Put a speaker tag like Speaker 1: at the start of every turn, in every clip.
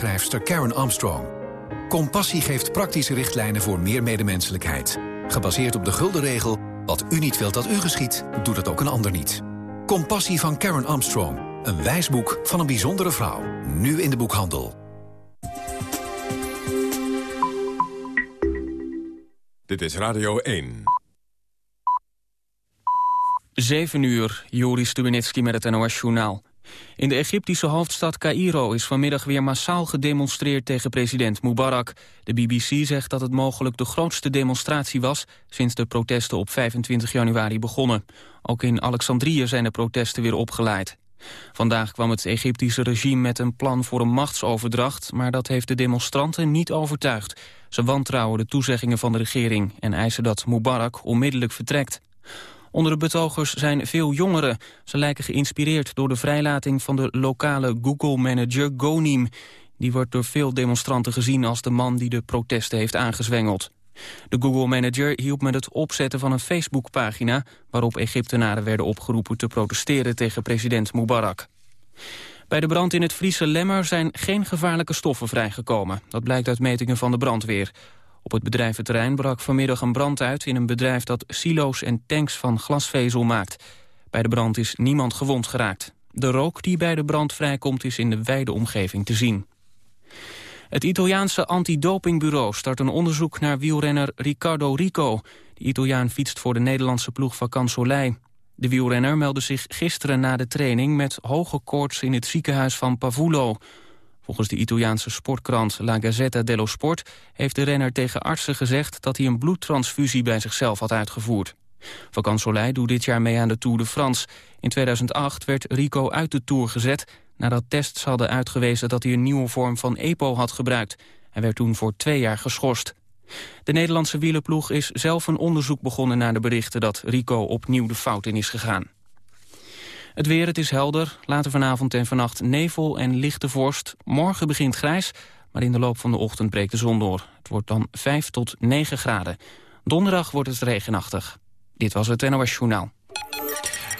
Speaker 1: schrijfster Karen Armstrong. Compassie geeft praktische richtlijnen voor meer medemenselijkheid. Gebaseerd op de gulden regel, wat u niet wilt dat u geschiet, doet het ook een ander niet. Compassie van Karen Armstrong. Een wijsboek van een bijzondere vrouw. Nu in de boekhandel.
Speaker 2: Dit is Radio 1.
Speaker 3: 7 uur, Joris Stubenitski met het NOS-journaal. In de Egyptische hoofdstad Cairo is vanmiddag weer massaal gedemonstreerd tegen president Mubarak. De BBC zegt dat het mogelijk de grootste demonstratie was sinds de protesten op 25 januari begonnen. Ook in Alexandrië zijn de protesten weer opgeleid. Vandaag kwam het Egyptische regime met een plan voor een machtsoverdracht, maar dat heeft de demonstranten niet overtuigd. Ze wantrouwen de toezeggingen van de regering en eisen dat Mubarak onmiddellijk vertrekt. Onder de betogers zijn veel jongeren. Ze lijken geïnspireerd door de vrijlating van de lokale Google-manager Gonim. Die wordt door veel demonstranten gezien als de man die de protesten heeft aangezwengeld. De Google-manager hielp met het opzetten van een Facebookpagina... waarop Egyptenaren werden opgeroepen te protesteren tegen president Mubarak. Bij de brand in het Friese Lemmer zijn geen gevaarlijke stoffen vrijgekomen. Dat blijkt uit metingen van de brandweer. Op het bedrijventerrein brak vanmiddag een brand uit... in een bedrijf dat silo's en tanks van glasvezel maakt. Bij de brand is niemand gewond geraakt. De rook die bij de brand vrijkomt is in de wijde omgeving te zien. Het Italiaanse antidopingbureau start een onderzoek naar wielrenner Riccardo Rico. De Italiaan fietst voor de Nederlandse ploeg van Soleil. De wielrenner meldde zich gisteren na de training met hoge koorts in het ziekenhuis van Pavulo. Volgens de Italiaanse sportkrant La Gazzetta dello Sport... heeft de renner tegen artsen gezegd dat hij een bloedtransfusie bij zichzelf had uitgevoerd. Soleil doet dit jaar mee aan de Tour de France. In 2008 werd Rico uit de Tour gezet... nadat tests hadden uitgewezen dat hij een nieuwe vorm van EPO had gebruikt. Hij werd toen voor twee jaar geschorst. De Nederlandse wielerploeg is zelf een onderzoek begonnen naar de berichten... dat Rico opnieuw de fout in is gegaan. Het weer, het is helder. Later vanavond en vannacht nevel en lichte vorst. Morgen begint grijs, maar in de loop van de ochtend breekt de zon door. Het wordt dan 5 tot 9 graden. Donderdag wordt het regenachtig. Dit was het NOS Journaal.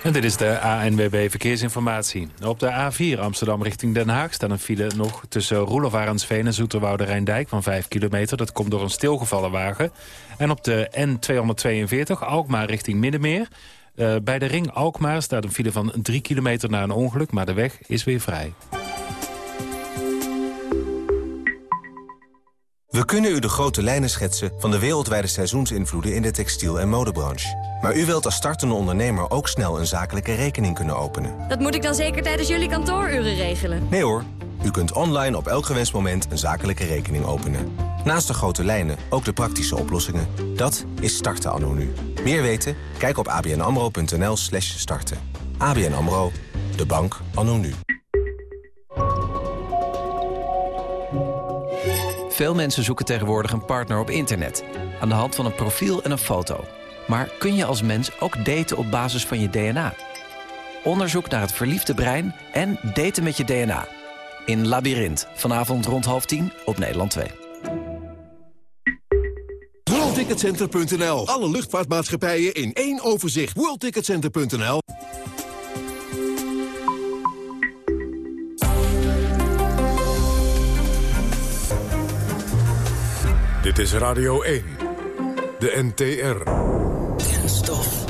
Speaker 4: En dit is de ANWB Verkeersinformatie. Op de A4 Amsterdam richting Den Haag staat een file nog tussen Roelof Arendsveen en Zoeterwoude Rijndijk van 5 kilometer. Dat komt door een stilgevallen wagen. En op de N242 Alkmaar richting Middenmeer uh, bij de ring Alkmaar staat een file van 3 kilometer na een ongeluk... maar de weg is weer vrij.
Speaker 5: We kunnen u de grote lijnen schetsen van de wereldwijde seizoensinvloeden in de textiel- en modebranche. Maar u wilt als startende ondernemer ook snel een zakelijke rekening kunnen openen.
Speaker 6: Dat moet ik dan zeker tijdens jullie kantooruren regelen?
Speaker 5: Nee hoor, u kunt online op elk gewenst moment een zakelijke rekening openen. Naast de grote lijnen ook de praktische oplossingen. Dat is starten anno nu. Meer weten? Kijk op abnamro.nl slash starten. ABN AMRO, de bank anno nu.
Speaker 7: Veel mensen zoeken tegenwoordig een partner op internet. Aan de hand van een profiel en een foto. Maar kun je als mens ook daten op basis van je DNA? Onderzoek naar het verliefde brein en daten met je DNA. In Labyrinth, vanavond rond half tien op Nederland 2.
Speaker 8: WorldTicketCenter.nl. Alle luchtvaartmaatschappijen in één overzicht. WorldTicketCenter.nl.
Speaker 2: Dit is Radio 1. De NTR.
Speaker 9: Kenstof.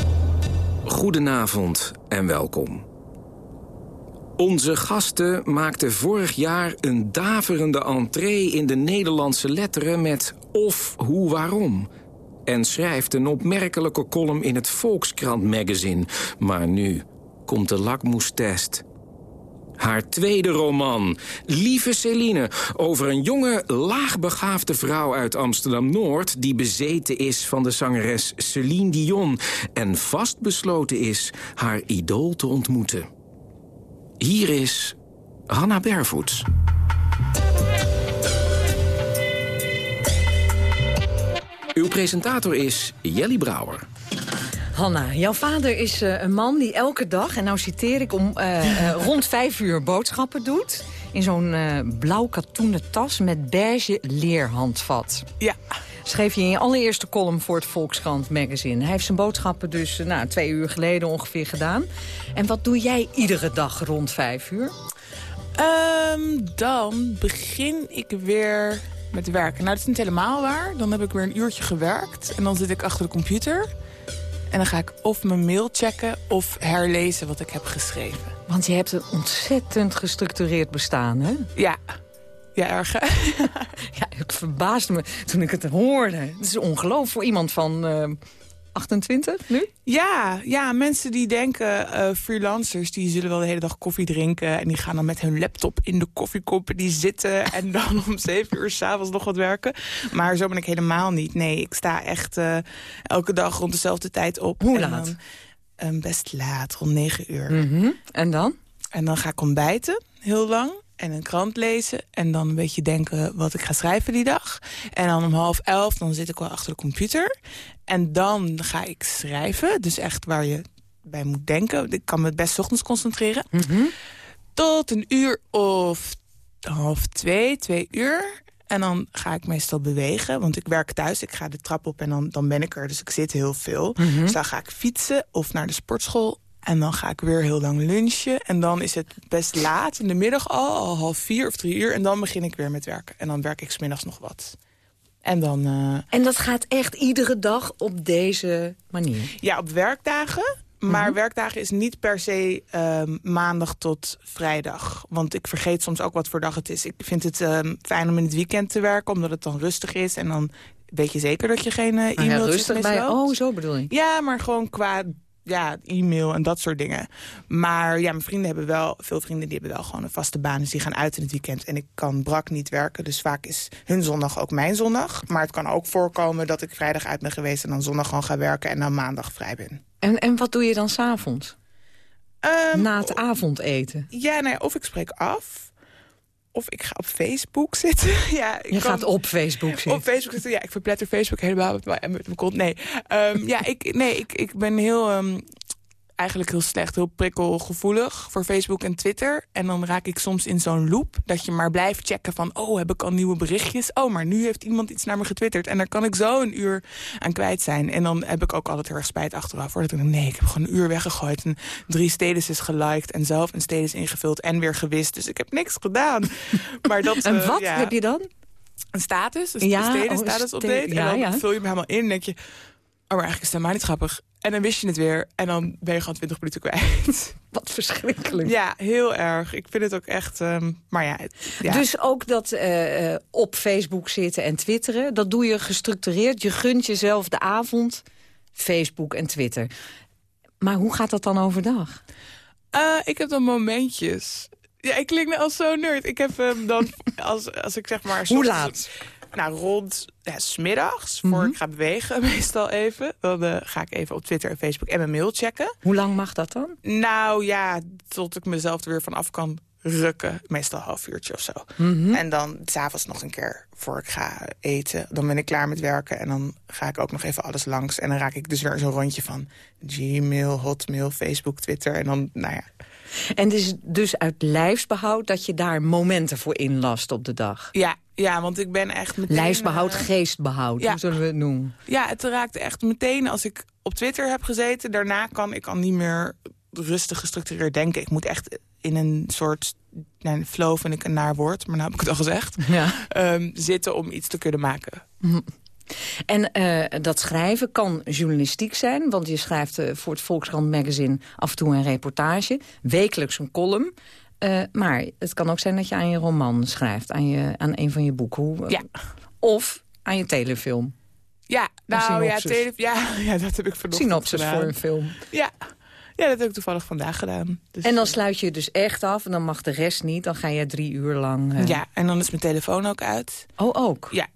Speaker 9: Goedenavond en welkom. Onze gasten maakten vorig jaar een daverende entree in de Nederlandse letteren met of, hoe, waarom. En schrijft een opmerkelijke column in het Volkskrant magazine. Maar nu komt de lakmoestest. Haar tweede roman, Lieve Celine, over een jonge, laagbegaafde vrouw uit Amsterdam-Noord... die bezeten is van de zangeres Celine Dion... en vastbesloten is haar idool te ontmoeten. Hier is Hanna Bervoets. Uw presentator is Jelly Brouwer.
Speaker 10: Hanna, jouw vader is uh, een man die elke dag, en nou citeer ik, om uh, uh, rond vijf uur boodschappen doet. In zo'n blauw katoenen tas met beige leerhandvat.
Speaker 11: Ja.
Speaker 10: Schreef je in je allereerste column voor het Volkskrant magazine. Hij heeft zijn boodschappen dus nou, twee uur geleden ongeveer gedaan. En wat doe jij iedere dag rond vijf uur?
Speaker 11: Ehm, dan begin ik weer met werken. Nou, dat is niet helemaal waar. Dan heb ik weer een uurtje gewerkt. En dan zit ik achter de computer. En dan ga ik of mijn mail checken of herlezen wat ik heb geschreven.
Speaker 10: Want je hebt een ontzettend gestructureerd bestaan, hè?
Speaker 11: Ja. Ja, erg.
Speaker 10: ja, het verbaasde me toen ik het hoorde. Het is ongelooflijk voor iemand van uh, 28 nu?
Speaker 11: Ja, ja, mensen die denken, uh, freelancers, die zullen wel de hele dag koffie drinken... en die gaan dan met hun laptop in de koffiekoppen die zitten... en dan om zeven uur s'avonds nog wat werken. Maar zo ben ik helemaal niet. Nee, ik sta echt uh, elke dag rond dezelfde tijd op.
Speaker 10: Hoe laat?
Speaker 11: Dan, um, best laat, rond negen uur.
Speaker 10: Mm -hmm. En dan?
Speaker 11: En dan ga ik ontbijten, heel lang en een krant lezen. En dan een beetje denken wat ik ga schrijven die dag. En dan om half elf, dan zit ik wel achter de computer. En dan ga ik schrijven. Dus echt waar je bij moet denken. Ik kan me het best ochtends concentreren.
Speaker 10: Mm -hmm.
Speaker 11: Tot een uur of half twee, twee uur. En dan ga ik meestal bewegen, want ik werk thuis. Ik ga de trap op en dan, dan ben ik er, dus ik zit heel veel.
Speaker 10: Mm -hmm.
Speaker 11: Dus dan ga ik fietsen of naar de sportschool. En dan ga ik weer heel lang lunchen. En dan is het best laat in de middag al, al half vier of drie uur. En dan begin ik weer met werken. En dan werk ik smiddags nog wat. En dan... Uh...
Speaker 10: En dat gaat echt iedere dag op deze manier?
Speaker 11: Ja, op werkdagen. Maar mm -hmm. werkdagen is niet per se uh, maandag tot vrijdag. Want ik vergeet soms ook wat voor dag het is. Ik vind het uh, fijn om in het weekend te werken, omdat het dan rustig is. En dan weet je zeker dat je geen uh, e-mails
Speaker 10: ja, rustig bij. Oh, zo bedoel je?
Speaker 11: Ja, maar gewoon qua ja, e-mail en dat soort dingen. Maar ja, mijn vrienden hebben wel, veel vrienden die hebben wel gewoon een vaste baan. Dus die gaan uit in het weekend. En ik kan brak niet werken. Dus vaak is hun zondag ook mijn zondag. Maar het kan ook voorkomen dat ik vrijdag uit ben geweest... en dan zondag gewoon ga werken en dan maandag vrij ben.
Speaker 10: En, en wat doe je dan s'avonds?
Speaker 11: Um,
Speaker 10: Na het avondeten?
Speaker 11: Ja, nee, of ik spreek af of ik ga op Facebook zitten. ja, ik
Speaker 10: je kan... gaat op Facebook zitten?
Speaker 11: Op Facebook zitten, ja. Ik verpletter Facebook helemaal met mijn, met mijn kont. Nee, um, ja, ik, nee ik, ik ben heel... Um, eigenlijk heel slecht, heel prikkelgevoelig voor Facebook en Twitter. En dan raak ik soms in zo'n loop dat je maar blijft checken van... oh, heb ik al nieuwe berichtjes? Oh, maar nu heeft iemand iets naar me getwitterd. En daar kan ik zo een uur aan kwijt zijn. En dan heb ik ook altijd heel erg spijt achteraf. Hoor. Dat ik denk, nee, ik heb gewoon een uur weggegooid. En drie stedes is geliked en zelf een stedes ingevuld en weer gewist. Dus ik heb niks gedaan. maar dat,
Speaker 10: en wat
Speaker 11: uh, ja,
Speaker 10: heb je dan?
Speaker 11: Een status, dus
Speaker 10: ja,
Speaker 11: een stedes
Speaker 10: oh,
Speaker 11: status update.
Speaker 10: Ja,
Speaker 11: en dan
Speaker 10: ja.
Speaker 11: vul je hem helemaal in en denk je... Oh, maar eigenlijk is het helemaal niet grappig. En dan wist je het weer. En dan ben je gewoon 20 minuten kwijt.
Speaker 10: Wat verschrikkelijk.
Speaker 11: Ja, heel erg. Ik vind het ook echt... Um, maar ja, ja,
Speaker 10: Dus ook dat uh, op Facebook zitten en twitteren... dat doe je gestructureerd. Je gunt jezelf de avond Facebook en Twitter. Maar hoe gaat dat dan overdag?
Speaker 11: Uh, ik heb dan momentjes. Ja, ik klink als zo'n nerd. Ik heb um, dan... als, als ik zeg maar...
Speaker 10: Hoe laat?
Speaker 11: Nou, rond ja, smiddags, voor mm -hmm. ik ga bewegen meestal even. Dan uh, ga ik even op Twitter en Facebook en mijn mail checken.
Speaker 10: Hoe lang mag dat dan?
Speaker 11: Nou ja, tot ik mezelf er weer van af kan rukken. Meestal een half uurtje of zo.
Speaker 10: Mm -hmm.
Speaker 11: En dan s'avonds nog een keer voor ik ga eten. Dan ben ik klaar met werken en dan ga ik ook nog even alles langs. En dan raak ik dus weer zo'n rondje van Gmail, Hotmail, Facebook, Twitter. En dan, nou ja...
Speaker 10: En het is dus uit lijfsbehoud dat je daar momenten voor inlast op de dag?
Speaker 11: Ja, ja, want ik ben echt meteen...
Speaker 10: Lijfsbehoud, uh, geestbehoud, ja. hoe zullen we het noemen?
Speaker 11: Ja, het raakt echt meteen als ik op Twitter heb gezeten. Daarna kan ik al niet meer rustig gestructureerd denken. Ik moet echt in een soort... Nou, flow vind ik een naar woord, maar nou heb ik het al gezegd.
Speaker 10: Ja.
Speaker 11: Um, zitten om iets te kunnen maken.
Speaker 10: Mm. En uh, dat schrijven kan journalistiek zijn, want je schrijft uh, voor het Volkskrant magazine af en toe een reportage. Wekelijks een column. Uh, maar het kan ook zijn dat je aan je roman schrijft, aan, je, aan een van je boeken. Hoe,
Speaker 11: ja.
Speaker 10: Of aan je telefilm.
Speaker 11: Ja, nou ja, tele ja, ja, dat heb ik vanochtend
Speaker 10: Synopsis
Speaker 11: gedaan.
Speaker 10: voor een film.
Speaker 11: Ja. ja, dat heb ik toevallig vandaag gedaan.
Speaker 10: Dus en dan sluit je dus echt af en dan mag de rest niet. Dan ga je drie uur lang... Uh...
Speaker 11: Ja, en dan is mijn telefoon ook uit.
Speaker 10: Oh, ook?
Speaker 11: Ja.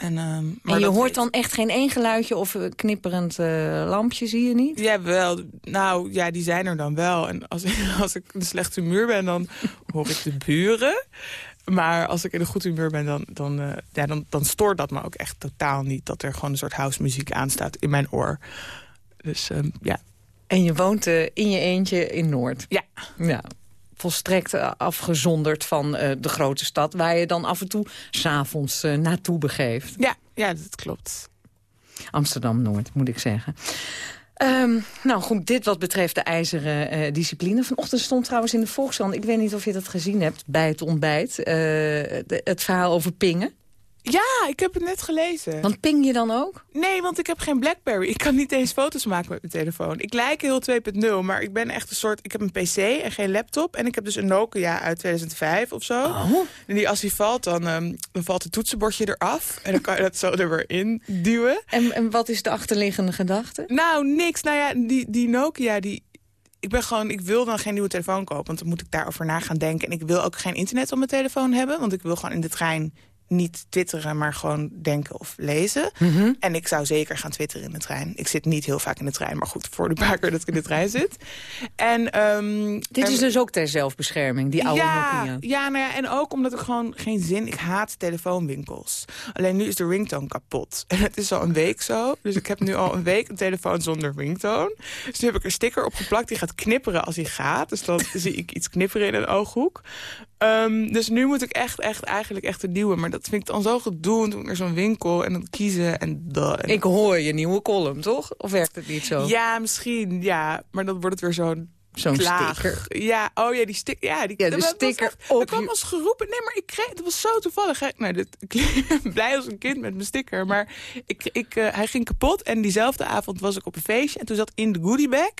Speaker 11: En, um, maar
Speaker 10: en je hoort dan echt geen één geluidje of knipperend uh, lampje, zie je niet?
Speaker 11: Ja, wel. Nou, ja, die zijn er dan wel. En als, als ik in een slecht humeur ben, dan hoor ik de buren. Maar als ik in een goed humeur ben, dan, dan, uh, ja, dan, dan stoort dat me ook echt totaal niet. Dat er gewoon een soort house muziek aanstaat in mijn oor. Dus um, ja.
Speaker 10: En je woont uh, in je eentje in Noord?
Speaker 11: Ja.
Speaker 10: Ja volstrekt afgezonderd van uh, de grote stad... waar je dan af en toe s'avonds uh, naartoe begeeft.
Speaker 11: Ja, ja, dat klopt.
Speaker 10: Amsterdam-Noord, moet ik zeggen. Ehm, nou goed, dit wat betreft de ijzeren uh, discipline. Vanochtend stond trouwens in de Volkskrant... ik weet niet of je dat gezien hebt bij het ontbijt... De, het verhaal over pingen.
Speaker 11: Ja, ik heb het net gelezen.
Speaker 10: Want ping je dan ook?
Speaker 11: Nee, want ik heb geen Blackberry. Ik kan niet eens foto's maken met mijn telefoon. Ik lijk heel 2.0, maar ik ben echt een soort... Ik heb een pc en geen laptop. En ik heb dus een Nokia uit 2005 of zo.
Speaker 10: Oh.
Speaker 11: En die, als die valt, dan, um, dan valt het toetsenbordje eraf. En dan kan je dat zo er weer in duwen.
Speaker 10: En, en wat is de achterliggende gedachte?
Speaker 11: Nou, niks. Nou ja, die, die Nokia, die, ik ben gewoon, ik wil dan geen nieuwe telefoon kopen, want dan moet ik daarover na gaan denken. En ik wil ook geen internet op mijn telefoon hebben, want ik wil gewoon in de trein niet twitteren, maar gewoon denken of lezen.
Speaker 10: Mhm.
Speaker 11: En ik zou zeker gaan twitteren in de trein. Ik zit niet heel vaak in de trein, maar goed, voor de paar keer dat ik in de trein zit. En, ehm,
Speaker 10: Dit is
Speaker 11: en-
Speaker 10: dus ook ter zelfbescherming, die oude
Speaker 11: ja,
Speaker 10: Nokia.
Speaker 11: ja, nou ja, en ook omdat ik gewoon geen zin... Ik haat telefoonwinkels. Alleen nu is de ringtone kapot. En het is al een week zo. Dus ik heb nu al een week een telefoon zonder ringtone. Dus nu heb ik een sticker opgeplakt die gaat knipperen als hij gaat. Dus dan zie ik iets knipperen in een ooghoek. Ehm, dus nu moet ik echt, echt, eigenlijk echt een nieuwe. Maar dat vind ik dan zo gedoe. En toen naar zo'n winkel en dan kiezen en dat.
Speaker 10: Ik hoor je nieuwe column, toch? Of werkt het niet zo?
Speaker 11: Ja, misschien, ja. Maar dan wordt het weer zo'n
Speaker 10: Zo'n sticker.
Speaker 11: Ja, oh ja, die sticker. Ja, die,
Speaker 10: Ja, de sticker
Speaker 11: echt-
Speaker 10: op
Speaker 11: kwam als geroepen. Nee, maar ik kreeg... Het was zo toevallig. hè. Nou, dit, ik ben blij als een kind met mijn sticker. Maar ik, ik, eh, hij ging kapot. En diezelfde avond was ik op een feestje. En toen zat in de goodiebag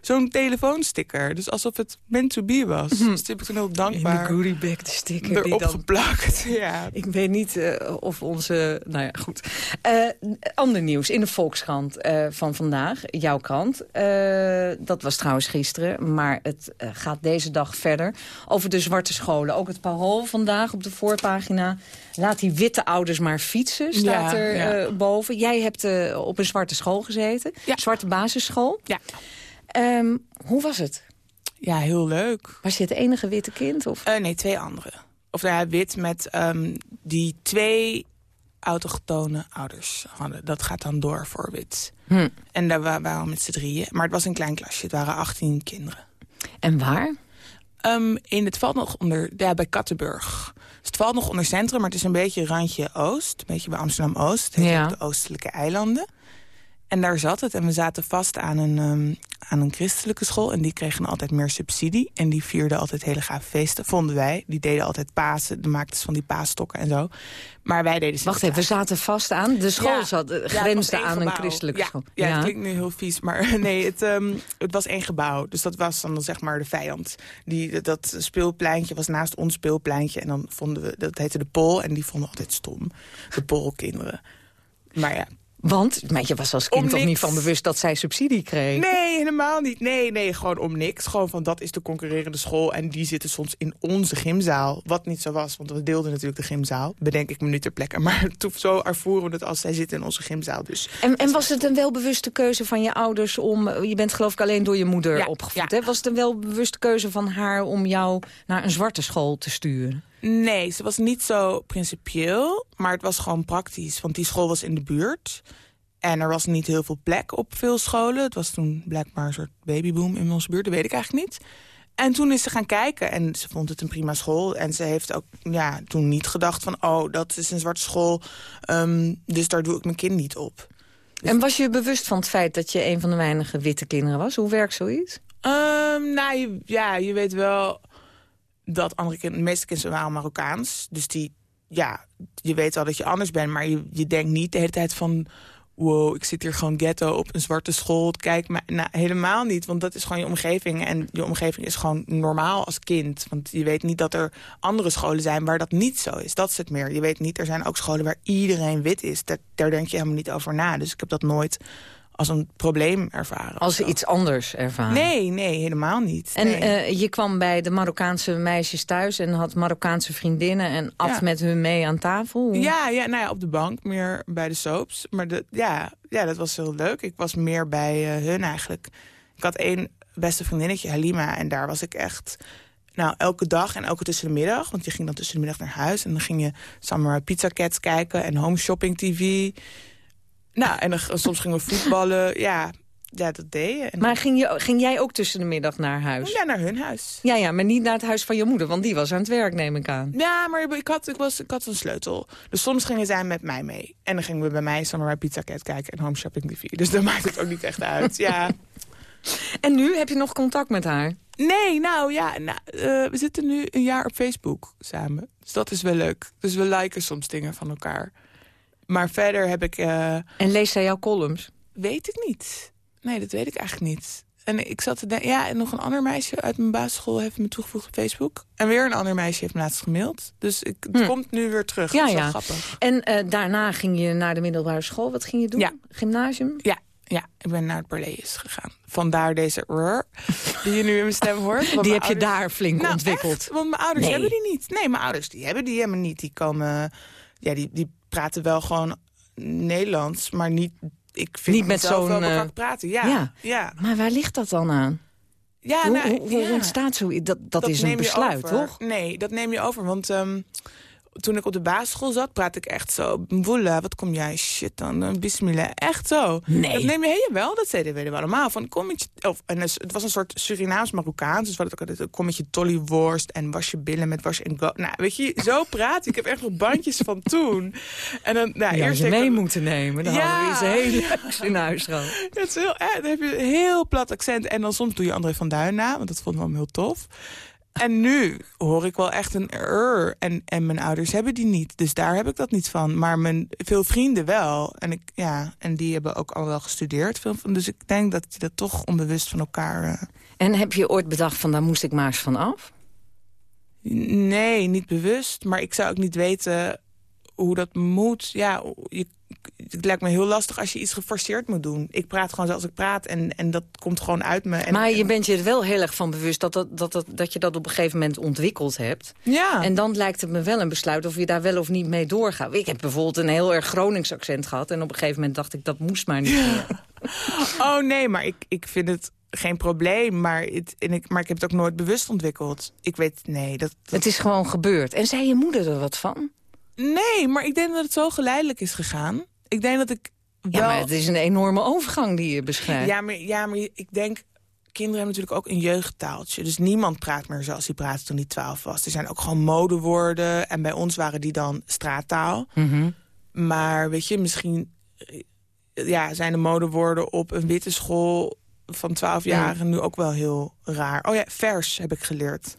Speaker 11: zo'n telefoonsticker. Dus alsof het meant to be was. Dus die heb ik toen heel
Speaker 10: Mhm. In de
Speaker 11: dankbaar
Speaker 10: goodiebag, de sticker die
Speaker 11: erop
Speaker 10: dan...
Speaker 11: geplakt. Ja.
Speaker 10: Ik weet niet eh, of onze... Nou ja, goed. Eh, ander nieuws in de Volkskrant van vandaag, jouw krant. Dat was trouwens gisteren, maar het eh, gaat deze dag verder. Over de zwarte scholen. Ook het parool vandaag op de voorpagina. Laat die witte ouders maar fietsen, staat
Speaker 11: Ja,
Speaker 10: er
Speaker 11: ja.
Speaker 10: eh, boven. Jij hebt eh, op een zwarte school gezeten. Zwarte basisschool.
Speaker 11: Ja.
Speaker 10: Ehm, hoe was het?
Speaker 11: ja, heel leuk.
Speaker 10: Was je het enige witte kind? Of?
Speaker 11: Nee, twee andere. Of nou ja, wit met ehm, die twee autochtone ouders hadden. Dat gaat dan door voor wit.
Speaker 10: Hm.
Speaker 11: En daar wa- waren we met z'n drieën. Maar het was een klein klasje. Het waren 18 kinderen.
Speaker 10: En waar?
Speaker 11: Ehm, in het valt nog onder, ja, bij Kattenburg. Dus het valt nog onder centrum, maar het is een beetje randje Oost. Een beetje bij Amsterdam-Oost.
Speaker 10: Ja.
Speaker 11: de Oostelijke Eilanden. En daar zat het. En we zaten vast aan een, ehm, aan een christelijke school. En die kregen altijd meer subsidie. En die vierden altijd hele gave feesten, vonden wij. Die deden altijd Pasen. De maakten ze van die paasstokken en zo. Maar wij deden
Speaker 10: Wacht even, we zaten vast aan. De school
Speaker 11: Ja.
Speaker 10: zat,
Speaker 11: Ja,
Speaker 10: grensde aan een christelijke
Speaker 11: ja,
Speaker 10: school.
Speaker 11: Ja, het klinkt nu heel vies, maar nee, het, ehm, het was één gebouw. Dus dat was dan zeg maar de vijand. Die, dat speelpleintje was naast ons speelpleintje. En dan vonden we, dat heette de Pol. En die vonden altijd stom. De Polkinderen. Maar ja.
Speaker 10: Want, maar je was als kind toch niet van bewust dat zij subsidie kreeg?
Speaker 11: Nee, helemaal niet. Nee, nee, gewoon om niks. Gewoon van dat is de concurrerende school. En die zitten soms in onze gymzaal. Wat niet zo was, want we deelden natuurlijk de gymzaal. Bedenk ik me nu ter plekke. Maar toen, zo ervoeren we het als zij zitten in onze gymzaal. Dus
Speaker 10: En, en was het een welbewuste keuze van je ouders om... Je bent geloof ik alleen door je moeder
Speaker 11: Ja,
Speaker 10: opgevoed,
Speaker 11: ja.
Speaker 10: hè? Was het een welbewuste keuze van haar om jou naar een zwarte school te sturen?
Speaker 11: Nee, ze was niet zo principieel, maar het was gewoon praktisch. Want die school was in de buurt. En er was niet heel veel plek op veel scholen. Het was toen blijkbaar een soort babyboom in onze buurt, dat weet ik eigenlijk niet. En toen is ze gaan kijken en ze vond het een prima school. En ze heeft ook ja, toen niet gedacht van... oh, dat is een zwarte school, ehm, dus daar doe ik mijn kind niet op.
Speaker 10: En was je bewust van het feit dat je een van de weinige witte kinderen was? Hoe werkt zoiets?
Speaker 11: Ehm, nou, je, ja, je weet wel dat andere kinderen, de meeste kinderen waren Marokkaans. Dus die, ja, je weet wel dat je anders bent, maar je, je denkt niet de hele tijd van... wow, ik zit hier gewoon ghetto op een zwarte school. Kijk, maar nou, helemaal niet, want dat is gewoon je omgeving. En je omgeving is gewoon normaal als kind. Want je weet niet dat er andere scholen zijn waar dat niet zo is. Dat is het meer. Je weet niet, er zijn ook scholen waar iedereen wit is. Dat, daar denk je helemaal niet over na. Dus ik heb dat nooit als een probleem ervaren.
Speaker 10: Als iets anders ervaren?
Speaker 11: Nee, nee, helemaal niet.
Speaker 10: En
Speaker 11: nee.
Speaker 10: eh, je kwam bij de Marokkaanse meisjes thuis en had Marokkaanse vriendinnen en at
Speaker 11: Ja.
Speaker 10: met hun mee aan tafel?
Speaker 11: Ja, ja, nou ja, op de bank, meer bij de soaps. Maar de, ja, ja, dat was heel leuk. Ik was meer bij eh, hun eigenlijk. Ik had één beste vriendinnetje, Halima, en daar was ik echt... Nou, elke dag en elke tussen de middag. Want je ging dan tussen de middag naar huis. En dan ging je samen Pizza Cats kijken en Home Shopping TV. Nou, en dan, soms gingen we voetballen. Ja, ja, dat deed je. En
Speaker 10: Maar ging, je, ging jij ook tussen de middag naar huis?
Speaker 11: ja, naar hun huis.
Speaker 10: Ja, ja, maar niet naar het huis van je moeder, want die was aan het werk, neem ik aan.
Speaker 11: Ja, maar ik had, ik, was, ik had een sleutel. Dus soms gingen zij met mij mee. En dan gingen we bij mij Samurai Pizza Cat kijken en Home Shopping TV. Dus dat maakt het ook niet echt uit. Ja.
Speaker 10: En nu heb je nog contact met haar?
Speaker 11: Nee, nou ja, nou, eh, we zitten nu een jaar op Facebook samen. Dus dat is wel leuk. Dus we liken soms dingen van elkaar. Maar verder heb ik... eh,
Speaker 10: En leest zij jouw columns?
Speaker 11: weet ik niet. Nee, dat weet ik eigenlijk niet. En ik zat te denken, ja, en nog een ander meisje uit mijn basisschool heeft me toegevoegd op Facebook. En weer een ander meisje heeft me laatst gemaild. Dus ik, het
Speaker 10: Hm.
Speaker 11: komt nu weer terug.
Speaker 10: Ja,
Speaker 11: dat is wel
Speaker 10: ja.
Speaker 11: grappig.
Speaker 10: En eh, daarna ging je naar de middelbare school. Wat ging je doen?
Speaker 11: Ja.
Speaker 10: Gymnasium?
Speaker 11: Ja, ja, ik ben naar het Barlees gegaan. Vandaar deze rrr, die je nu in mijn stem hoort.
Speaker 10: Die heb je daar flink
Speaker 11: Nou,
Speaker 10: ontwikkeld.
Speaker 11: echt, want mijn ouders
Speaker 10: Nee.
Speaker 11: hebben die niet. Nee, mijn ouders die hebben die helemaal niet. Die komen, ja, die, die praten wel gewoon Nederlands, maar niet. Ik vind
Speaker 10: Niet met zo'n, eh,
Speaker 11: praten. Ja,
Speaker 10: ja.
Speaker 11: ja.
Speaker 10: Maar waar ligt dat dan aan?
Speaker 11: ja.
Speaker 10: hoe
Speaker 11: nou,
Speaker 10: hoe, hoe
Speaker 11: ja.
Speaker 10: ontstaat zoiets? Dat, dat, is een besluit, toch?
Speaker 11: Nee, dat neem je over. Want ehm, toen ik op de basisschool zat, praat ik echt zo. Woela, wat kom jij? Shit dan, uh, bismillah. Echt zo.
Speaker 10: Nee.
Speaker 11: Dat neem je wel, dat deden we allemaal. Van, kom met je, of, en dus, het was een soort Surinaams-Marokkaans. Dus wat ik altijd, kom met je tollyworst en was je billen met was en go. Nou, weet je, zo praat ik. heb echt nog bandjes van toen. En dan, nou,
Speaker 10: Ja,
Speaker 11: eerst
Speaker 10: je
Speaker 11: denk ik-
Speaker 10: mee moeten nemen. Dan
Speaker 11: Ja.
Speaker 10: hadden we iets heel leuks in huis gehad.
Speaker 11: dat is heel, eh, dan heb je een heel plat accent. En dan soms doe je André van Duin na, want dat vond ik wel heel tof. En nu hoor ik wel echt een er. En, en mijn ouders hebben die niet. Dus daar heb ik dat niet van. Maar mijn veel vrienden wel. En, ik, ja, en die hebben ook al wel gestudeerd. Veel van, dus ik denk dat je dat toch onbewust van elkaar... eh,
Speaker 10: En heb je ooit bedacht van daar moest ik maar eens van af?
Speaker 11: Nee, niet bewust. Maar ik zou ook niet weten hoe dat moet. Ja, je, het lijkt me heel lastig als je iets geforceerd moet doen. Ik praat gewoon zoals ik praat en, en dat komt gewoon uit me. En,
Speaker 10: maar je bent je er wel heel erg van bewust dat, dat, dat, dat, dat je dat op een gegeven moment ontwikkeld hebt.
Speaker 11: Ja.
Speaker 10: En dan lijkt het me wel een besluit of je daar wel of niet mee doorgaat. Ik heb bijvoorbeeld een heel erg Gronings accent gehad. En op een gegeven moment dacht ik, dat moest maar niet meer.
Speaker 11: Oh nee, maar ik, ik vind het geen probleem. Maar, het, en ik, maar ik heb het ook nooit bewust ontwikkeld. Ik weet, nee. Dat, dat-
Speaker 10: Het is gewoon gebeurd. En zei je moeder er wat van?
Speaker 11: Nee, maar ik denk dat het zo geleidelijk is gegaan. Ik denk dat ik wel...
Speaker 10: Ja, maar het is een enorme overgang die je beschrijft.
Speaker 11: Ja, maar, ja, maar ik denk... Kinderen hebben natuurlijk ook een jeugdtaaltje. Dus niemand praat meer zoals hij praatte toen hij twaalf was. Er zijn ook gewoon modewoorden. En bij ons waren die dan straattaal.
Speaker 10: Mhm.
Speaker 11: Maar weet je, misschien eh, ja, zijn de modewoorden op een witte school van 12 jaar nu ook wel heel raar. Oh ja, vers heb ik geleerd.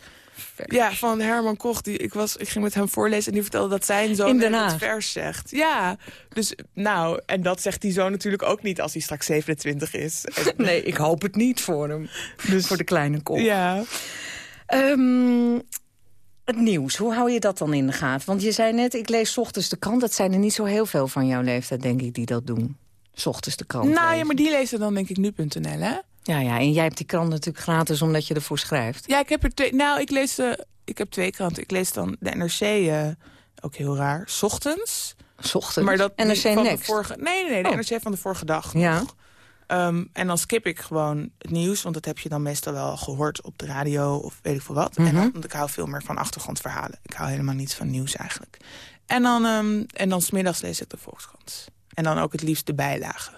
Speaker 11: Ja, van Herman Koch. Die, ik, was, ik ging met hem voorlezen en die vertelde dat zijn zoon het vers zegt. Ja, dus nou, en dat zegt die zoon natuurlijk ook niet als hij straks 27 is.
Speaker 10: Nee, ik hoop het niet voor hem.
Speaker 11: Dus,
Speaker 10: Voor de kleine kop.
Speaker 11: ja.
Speaker 10: Ehm, het nieuws, hoe hou je dat dan in de gaten? Want je zei net, ik lees 's ochtends de krant. Dat zijn er niet zo heel veel van jouw leeftijd, denk ik, die dat doen. 's ochtends de krant
Speaker 11: Nou ja, maar die lezen dan denk ik nu.nl, hè?
Speaker 10: Ja, ja, en jij hebt die krant natuurlijk gratis omdat je ervoor schrijft.
Speaker 11: Ja, ik heb er twee. Nou, ik lees de. Ik heb twee kranten. Ik lees dan de NRC, eh, ook heel raar, 's ochtends.
Speaker 10: 's ochtends.
Speaker 11: Maar dat
Speaker 10: NRC
Speaker 11: van de
Speaker 10: Next.
Speaker 11: vorige. Nee, nee, nee, de
Speaker 10: Oh.
Speaker 11: NRC van de vorige dag.
Speaker 10: Ja.
Speaker 11: nog. Ehm, en dan skip ik gewoon het nieuws, want dat heb je dan meestal wel gehoord op de radio of weet ik veel wat. En
Speaker 10: Mhm.
Speaker 11: dan, want ik hou veel meer van achtergrondverhalen. Ik hou helemaal niet van nieuws eigenlijk. En dan, ehm en dan smiddags lees ik de Volkskrant. En dan ook het liefst de bijlagen.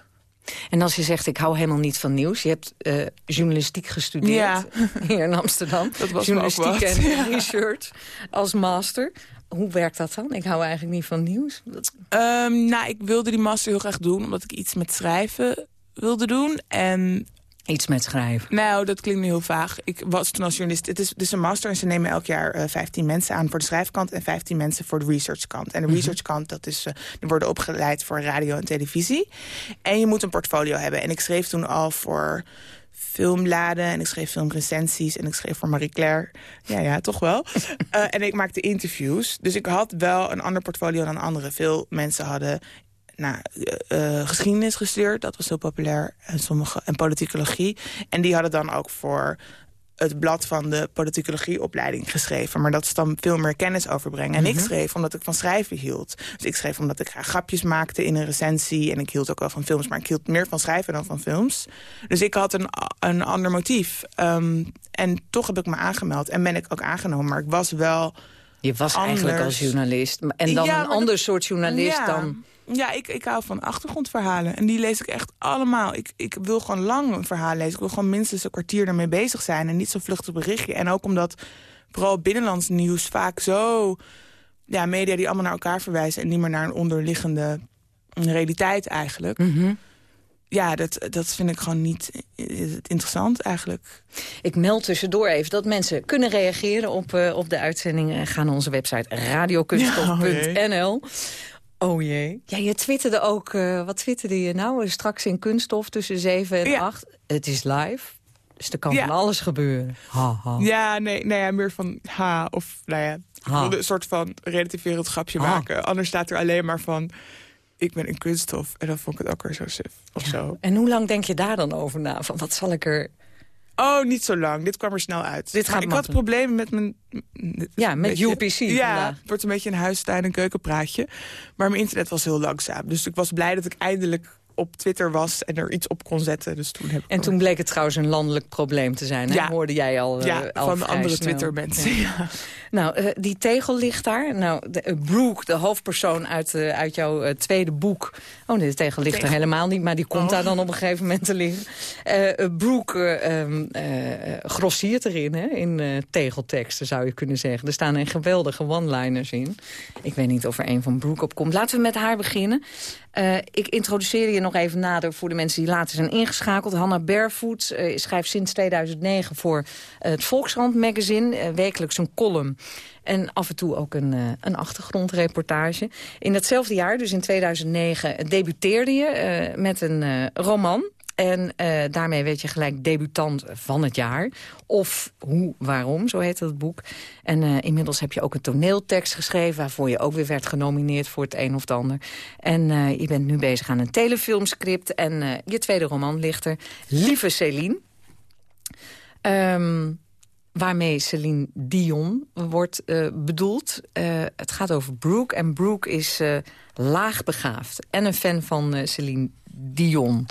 Speaker 10: En als je zegt, ik hou helemaal niet van nieuws. Je hebt eh, journalistiek gestudeerd
Speaker 11: Ja.
Speaker 10: hier in Amsterdam.
Speaker 11: Dat was me ook
Speaker 10: journalistiek
Speaker 11: wat,
Speaker 10: en
Speaker 11: ja.
Speaker 10: research als master. Hoe werkt dat dan? Ik hou eigenlijk niet van nieuws.
Speaker 11: Ehm, nou, ik wilde die master heel graag doen, omdat ik iets met schrijven wilde doen. En
Speaker 10: Iets met schrijven.
Speaker 11: Nou, dat klinkt nu heel vaag. Ik was toen als journalist... Het is, het is een master en ze nemen elk jaar eh 15 mensen aan voor de schrijfkant... en 15 mensen voor de researchkant. En de researchkant, dat is, eh, die worden opgeleid voor radio en televisie. En je moet een portfolio hebben. En ik schreef toen al voor filmbladen en ik schreef filmrecensies... en ik schreef voor Marie Claire. Ja, ja, toch wel. Eh, en ik maakte interviews. Dus ik had wel een ander portfolio dan anderen. Veel mensen hadden nou, geschiedenis gestudeerd. Dat was heel populair. En, sommige, en politicologie. En die hadden dan ook voor het blad van de politicologie-opleiding geschreven. Maar dat is dan veel meer kennis overbrengen. En ik schreef omdat ik van schrijven hield. Dus ik schreef omdat ik graag grapjes maakte in een recensie. En ik hield ook wel van films, maar ik hield meer van schrijven dan van films. Dus ik had een, een ander motief. Ehm, en toch heb ik me aangemeld. En ben ik ook aangenomen. Maar ik was wel...
Speaker 10: Je was eigenlijk als journalist. En dan
Speaker 11: Ja,
Speaker 10: een ander
Speaker 11: dat-
Speaker 10: soort journalist
Speaker 11: Ja.
Speaker 10: dan...
Speaker 11: Ja, ik, ik hou van achtergrondverhalen. En die lees ik echt allemaal. Ik, ik wil gewoon lang een verhaal lezen. Ik wil gewoon minstens een kwartier ermee bezig zijn. En niet zo'n vluchtig berichtje. En ook omdat vooral binnenlands nieuws vaak zo... Ja, media die allemaal naar elkaar verwijzen... en niet meer naar een onderliggende realiteit eigenlijk.
Speaker 10: Mhm.
Speaker 11: Ja, dat, dat vind ik gewoon niet interessant eigenlijk.
Speaker 10: Ik meld tussendoor even dat mensen kunnen reageren op, eh, op de uitzending. Eh, Ga naar onze website radiokunststof.nl. Oh jee. Ja, je twitterde ook, eh, wat twitterde je nou? Straks in Kunststof tussen 7 en
Speaker 11: Ja.
Speaker 10: 8. Het is live, dus er kan
Speaker 11: Ja.
Speaker 10: van alles gebeuren. Ha, ha.
Speaker 11: Ja, nee, nee ja, meer van ha of nou ja, ik
Speaker 10: Ha.
Speaker 11: wilde een soort van relativerend grapje
Speaker 10: Ha.
Speaker 11: maken. Anders staat er alleen maar van ik ben een kunststof en dan vond ik het ook weer zo suf of zo.
Speaker 10: En hoe lang denk je daar dan over na? Van wat zal ik er...
Speaker 11: Oh, niet zo lang. Dit kwam er snel uit.
Speaker 10: Dit gaat
Speaker 11: ik had problemen met mijn...
Speaker 10: Ja, met
Speaker 11: beetje-
Speaker 10: UPC
Speaker 11: Ja,
Speaker 10: vandaag.
Speaker 11: het wordt een beetje een huistuin- en keukenpraatje. Maar mijn internet was heel langzaam. Dus ik was blij dat ik eindelijk op Twitter was en er iets op kon zetten. Dus toen heb ik
Speaker 10: En toen bleek het trouwens een landelijk probleem te zijn. Hè?
Speaker 11: Ja.
Speaker 10: Hoorde jij al,
Speaker 11: ja,
Speaker 10: al
Speaker 11: van andere. Twitter-mensen. Ja.
Speaker 10: Nou, eh, die tegel ligt daar. Nou, de, eh, Brooke, de hoofdpersoon uit, eh, uit jouw tweede boek... Oh nee, de tegel ligt er helemaal niet, maar die komt
Speaker 11: Oh.
Speaker 10: daar dan op een gegeven moment te liggen. Brooke eh, ehm, eh, grossiert erin, hè, in tegelteksten zou je kunnen zeggen. Er staan een geweldige one-liners in. Ik weet niet of er een van Brooke op komt. Laten we met haar beginnen. Ik introduceer je nog even nader voor de mensen die later zijn ingeschakeld. Hanna Barefoot schrijft sinds 2009 voor het Volkskrant magazine. wekelijks een column. En af en toe ook een, eh, een achtergrondreportage. In datzelfde jaar, dus in 2009, debuteerde je eh, met een eh, roman. En daarmee werd je gelijk debutant van het jaar. Of hoe, waarom, zo heette het boek. En inmiddels heb je ook een toneeltekst geschreven... waarvoor je ook weer werd genomineerd voor het een of het ander. En je bent nu bezig aan een telefilmscript. En je tweede roman ligt er. Lieve Céline. Ehm, waarmee Celine Dion wordt eh, bedoeld. Eh, het gaat over Brooke. En Brooke is eh laagbegaafd. En een fan van Celine Dion.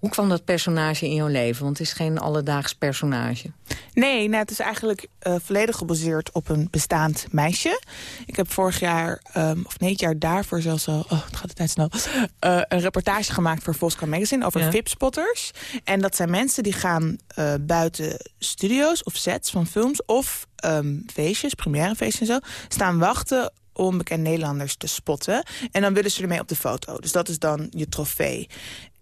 Speaker 10: Hoe kwam dat personage in jouw leven? Want het is geen alledaags personage.
Speaker 11: Nee, nou, het is eigenlijk eh, volledig gebaseerd op een bestaand meisje. Ik heb vorig jaar, ehm, of nee, het jaar daarvoor zelfs al... Oh, het gaat de tijd snel. eh, een reportage gemaakt voor Volkskrant Magazine over
Speaker 10: Ja.
Speaker 11: VIP-spotters. En dat zijn mensen die gaan eh, buiten studio's of sets van films... of ehm, feestjes, premièrefeestjes en zo, staan wachten om bekende Nederlanders te spotten. En dan willen ze ermee op de foto. Dus dat is dan je trofee.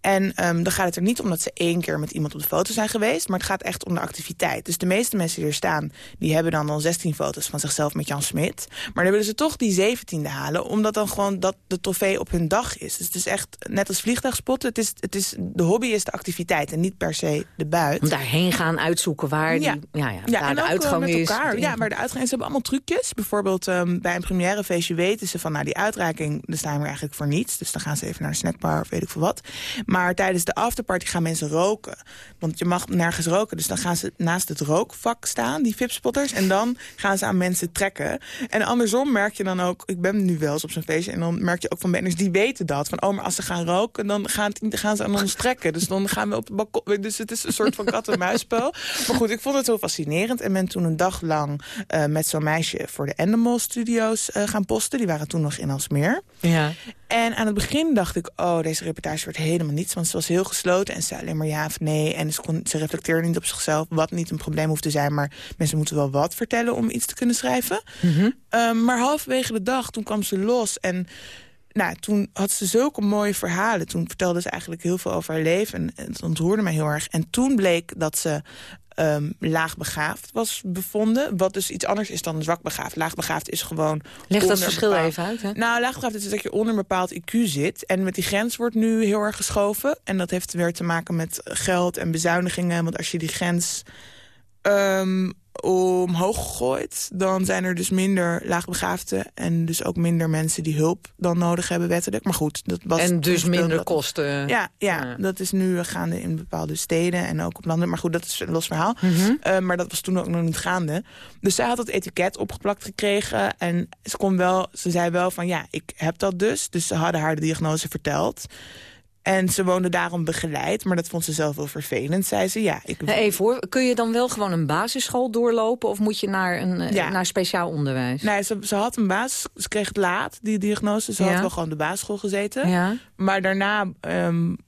Speaker 11: En ehm, dan gaat het er niet om dat ze één keer met iemand op de foto zijn geweest... maar het gaat echt om de activiteit. Dus de meeste mensen die er staan... die hebben dan al 16 foto's van zichzelf met Jan Smit. Maar dan willen ze toch die 17e halen... omdat dan gewoon dat de trofee op hun dag is. Dus het is echt net als vliegtuigspotten. Het is, het is, de hobby is de activiteit en niet per se de buit.
Speaker 10: Om daarheen gaan uitzoeken waar
Speaker 11: Ja.
Speaker 10: die, ja, ja,
Speaker 11: en
Speaker 10: de
Speaker 11: ook, eh,
Speaker 10: uitgang
Speaker 11: met
Speaker 10: is.
Speaker 11: elkaar. Ja, maar de uitgang, en ze hebben allemaal trucjes. Bijvoorbeeld ehm, bij een premièrefeestje weten ze van... nou, die uitreiking, daar staan we eigenlijk voor niets. Dus dan gaan ze even naar een snackbar of weet ik veel wat. Maar tijdens de afterparty gaan mensen roken. Want je mag nergens roken. Dus dan gaan ze naast het rookvak staan, die VIP-spotters. En dan gaan ze aan mensen trekken. En andersom merk je dan ook... Ik ben nu wel eens op zo'n feestje. En dan merk je ook van banners die weten dat. Van, oh, maar als ze gaan roken, dan gaan, gaan ze aan ons trekken. Dus dan gaan we op het balkon. Dus het is een soort van kat-en-muisspel. Maar goed, ik vond het heel fascinerend. En ben toen een dag lang eh, met zo'n meisje voor de Endemol Studios eh, gaan posten. Die waren toen nog in Alsmeer.
Speaker 10: Ja.
Speaker 11: En aan het begin dacht ik, oh, deze reportage wordt helemaal niets. Want ze was heel gesloten en ze zei alleen maar ja of nee. En ze, kon, ze reflecteerde niet op zichzelf, wat niet een probleem hoeft te zijn. Maar mensen moeten wel wat vertellen om iets te kunnen schrijven. Um, maar halverwege de dag, toen kwam ze los en... Nou, toen had ze zulke mooie verhalen. Toen vertelde ze eigenlijk heel veel over haar leven. En, en het ontroerde mij heel erg. En toen bleek dat ze um, laagbegaafd was bevonden. Wat dus iets anders is dan zwakbegaafd. Laagbegaafd is gewoon...
Speaker 10: Leg dat verschil
Speaker 11: bepaald-
Speaker 10: even uit. Hè?
Speaker 11: Nou, laagbegaafd is dat je onder een bepaald IQ zit. En met die grens wordt nu heel erg geschoven. En dat heeft weer te maken met geld en bezuinigingen. Want als je die grens um, omhoog gooit... dan zijn er dus minder laagbegaafden... en dus ook minder mensen die hulp dan nodig hebben wettelijk. Maar goed, dat was...
Speaker 10: En dus minder
Speaker 11: dat-
Speaker 10: kosten.
Speaker 11: Ja, ja,
Speaker 10: Ja.
Speaker 11: dat is nu gaande in bepaalde steden en ook op landen. Maar goed, dat is een los verhaal.
Speaker 10: Mhm.
Speaker 11: Uh, maar dat was toen ook nog niet gaande. Dus zij had dat etiket opgeplakt gekregen. En ze, kon wel, ze zei wel van ja, ik heb dat dus. Dus ze hadden haar de diagnose verteld. En ze woonde daarom begeleid, maar dat vond ze zelf wel vervelend, zei ze. Ja, ik...
Speaker 10: Even hoor, kun je dan wel gewoon een basisschool doorlopen... of moet je naar, een, eh,
Speaker 11: Ja.
Speaker 10: naar speciaal onderwijs?
Speaker 11: Nee, ze, ze had een basis, ze kreeg het laat, die diagnose. Ze
Speaker 10: Ja.
Speaker 11: had wel gewoon de basisschool gezeten.
Speaker 10: Ja.
Speaker 11: Maar daarna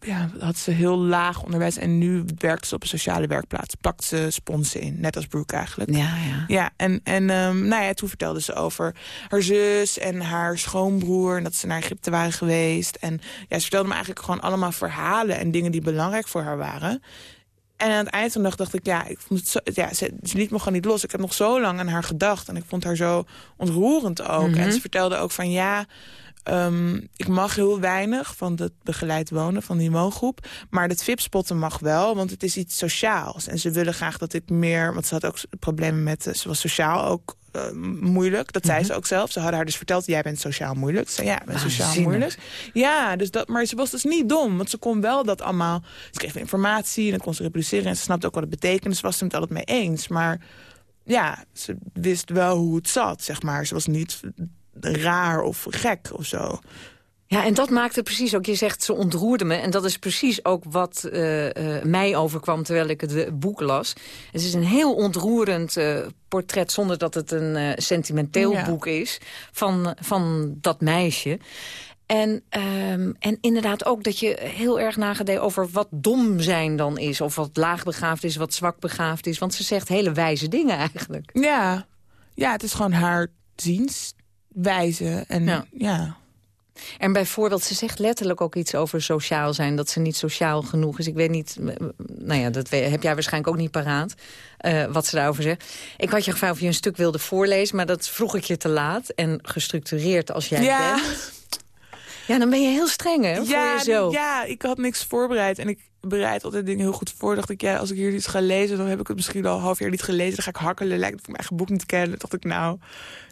Speaker 11: ja, had ze heel laag onderwijs. En nu werkt ze op een sociale werkplaats. Plakt ze sponsen in, net als Brooke eigenlijk.
Speaker 10: Ja, ja.
Speaker 11: Ja, en, en ehm, nou ja, toen vertelde ze over haar zus en haar schoonbroer... en dat ze naar Egypte waren geweest. En ja, ze vertelde me eigenlijk gewoon allemaal verhalen... en dingen die belangrijk voor haar waren. En aan het eind van de dag dacht ik, ja, ik vond het zo, ja ze, ze liet me gewoon niet los. Ik heb nog zo lang aan haar gedacht. En ik vond haar zo ontroerend ook.
Speaker 10: Mhm.
Speaker 11: En ze vertelde ook van, ja... ehm, ik mag heel weinig van het begeleid wonen, van die woongroep. Maar dat VIP-spotten mag wel, want het is iets sociaals. En ze willen graag dat ik meer... Want ze had ook problemen met... eh, Ze was sociaal ook eh, moeilijk. Dat zei ze ook zelf. Ze hadden haar dus verteld, jij bent sociaal moeilijk. Ze zei, ja, ik ben sociaal
Speaker 10: Waanzinnig.
Speaker 11: moeilijk. Ja, dus dat, maar ze was dus niet dom. Want ze kon wel dat allemaal... Ze kreeg informatie en dan kon ze reproduceren. En ze snapte ook wat het betekende. Ze was het er met altijd mee eens. Maar ja, ze wist wel hoe het zat, zeg maar. Ze was niet raar of gek of zo.
Speaker 10: Ja, en dat maakte precies ook, je zegt ze ontroerde me... en dat is precies ook wat eh, eh, mij overkwam terwijl ik het eh, boek las. Het is een heel ontroerend portret, zonder dat het een sentimenteel
Speaker 11: Ja.
Speaker 10: boek is... Van, van dat meisje. En, ehm, en inderdaad ook dat je heel erg nagedacht over wat dom zijn dan is... of wat laagbegaafd is, wat zwakbegaafd is. Want ze zegt hele wijze dingen eigenlijk.
Speaker 11: Ja, ja het is gewoon haar zienswijze. En
Speaker 10: Ja.
Speaker 11: ja.
Speaker 10: En bijvoorbeeld, ze zegt letterlijk ook iets over sociaal zijn. Dat ze niet sociaal genoeg is. Ik weet niet, nou ja, dat heb jij waarschijnlijk ook niet paraat. eh, wat ze daarover zegt. Ik had je gevraagd of je een stuk wilde voorlezen. Maar dat vroeg ik je te laat. En gestructureerd als jij
Speaker 11: Ja.
Speaker 10: bent. Ja, dan ben je heel streng hè, voor
Speaker 11: ja,
Speaker 10: jezelf.
Speaker 11: ja, ik had niks voorbereid. En ik bereid altijd dingen heel goed voor. Dacht ik, ja, als ik hier iets ga lezen... dan heb ik het misschien al een half jaar niet gelezen. Dan ga ik hakkelen. Lijkt het ik mijn eigen boek niet ken. Dan dacht ik, nou,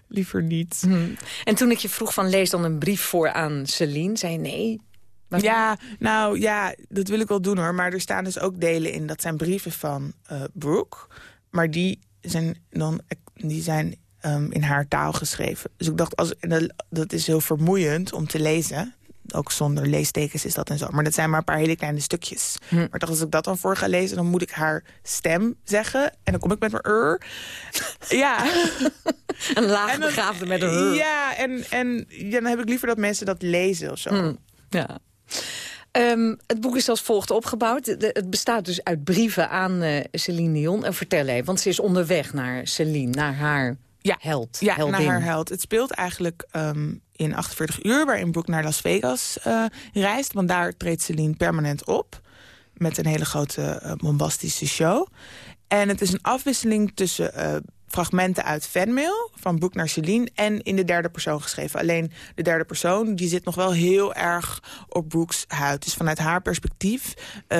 Speaker 11: liever niet.
Speaker 10: Hm. En toen ik je vroeg van lees dan een brief voor aan Celine. Zei je nee.
Speaker 11: Ja, nou ja, dat wil ik wel doen hoor. Maar er staan dus ook delen in. Dat zijn brieven van eh Brooke. Maar die zijn dan die zijn, ehm, in haar taal geschreven. Dus ik dacht, als, en dat, dat is heel vermoeiend om te lezen. Ook zonder leestekens is dat en zo. Maar dat zijn maar een paar hele kleine stukjes.
Speaker 10: Hm.
Speaker 11: Maar dacht, als ik dat dan voor ga lezen... dan moet ik haar stem zeggen. En dan kom ik met mijn ur. Ja.
Speaker 10: Een laagbegaafde met een hur.
Speaker 11: Ja, en, en ja, dan heb ik liever dat mensen dat lezen of zo.
Speaker 10: Hm, ja. Ehm, het boek is als volgt opgebouwd. De- de- het bestaat dus uit brieven aan eh Celine Dion. En vertel even, want ze is onderweg naar Celine, naar haar held.
Speaker 11: Ja,
Speaker 10: heldin.
Speaker 11: naar haar held. Het speelt eigenlijk ehm, in 48 uur, waarin Brooke naar Las Vegas eh, reist. Want daar treedt Celine permanent op. Met een hele grote eh, bombastische show. En het is een afwisseling tussen eh, fragmenten uit fanmail... van Brooke naar Celine en in de derde persoon geschreven. Alleen de derde persoon die zit nog wel heel erg op Brooks huid. Dus vanuit haar perspectief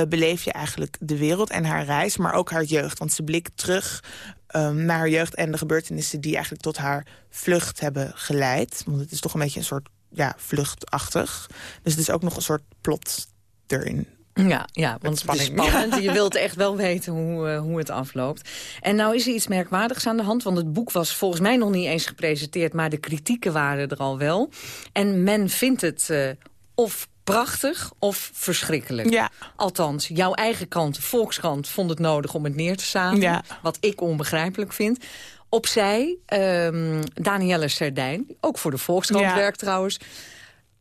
Speaker 11: beleef je eigenlijk de wereld en haar reis... maar ook haar jeugd. Want ze blikt terug ehm, naar haar jeugd en de gebeurtenissen... die eigenlijk tot haar vlucht hebben geleid. Want het is toch een beetje een soort ja, vluchtachtig. Dus het is ook nog een soort plot erin.
Speaker 10: Ja, ja want het is spannend. Je wilt echt wel weten hoe, eh, hoe het afloopt. En nou is er iets merkwaardigs aan de hand. Want het boek was volgens mij nog niet eens gepresenteerd... maar de kritieken waren er al wel. En men vindt het eh, of prachtig of verschrikkelijk.
Speaker 11: Ja.
Speaker 10: Althans, jouw eigen krant, de Volkskrant, vond het nodig om het neer te.
Speaker 11: Ja.
Speaker 10: Wat ik onbegrijpelijk vind. Opzij, ehm Danielle Serdijn, ook voor de Volkskrant
Speaker 11: Ja.
Speaker 10: werkt trouwens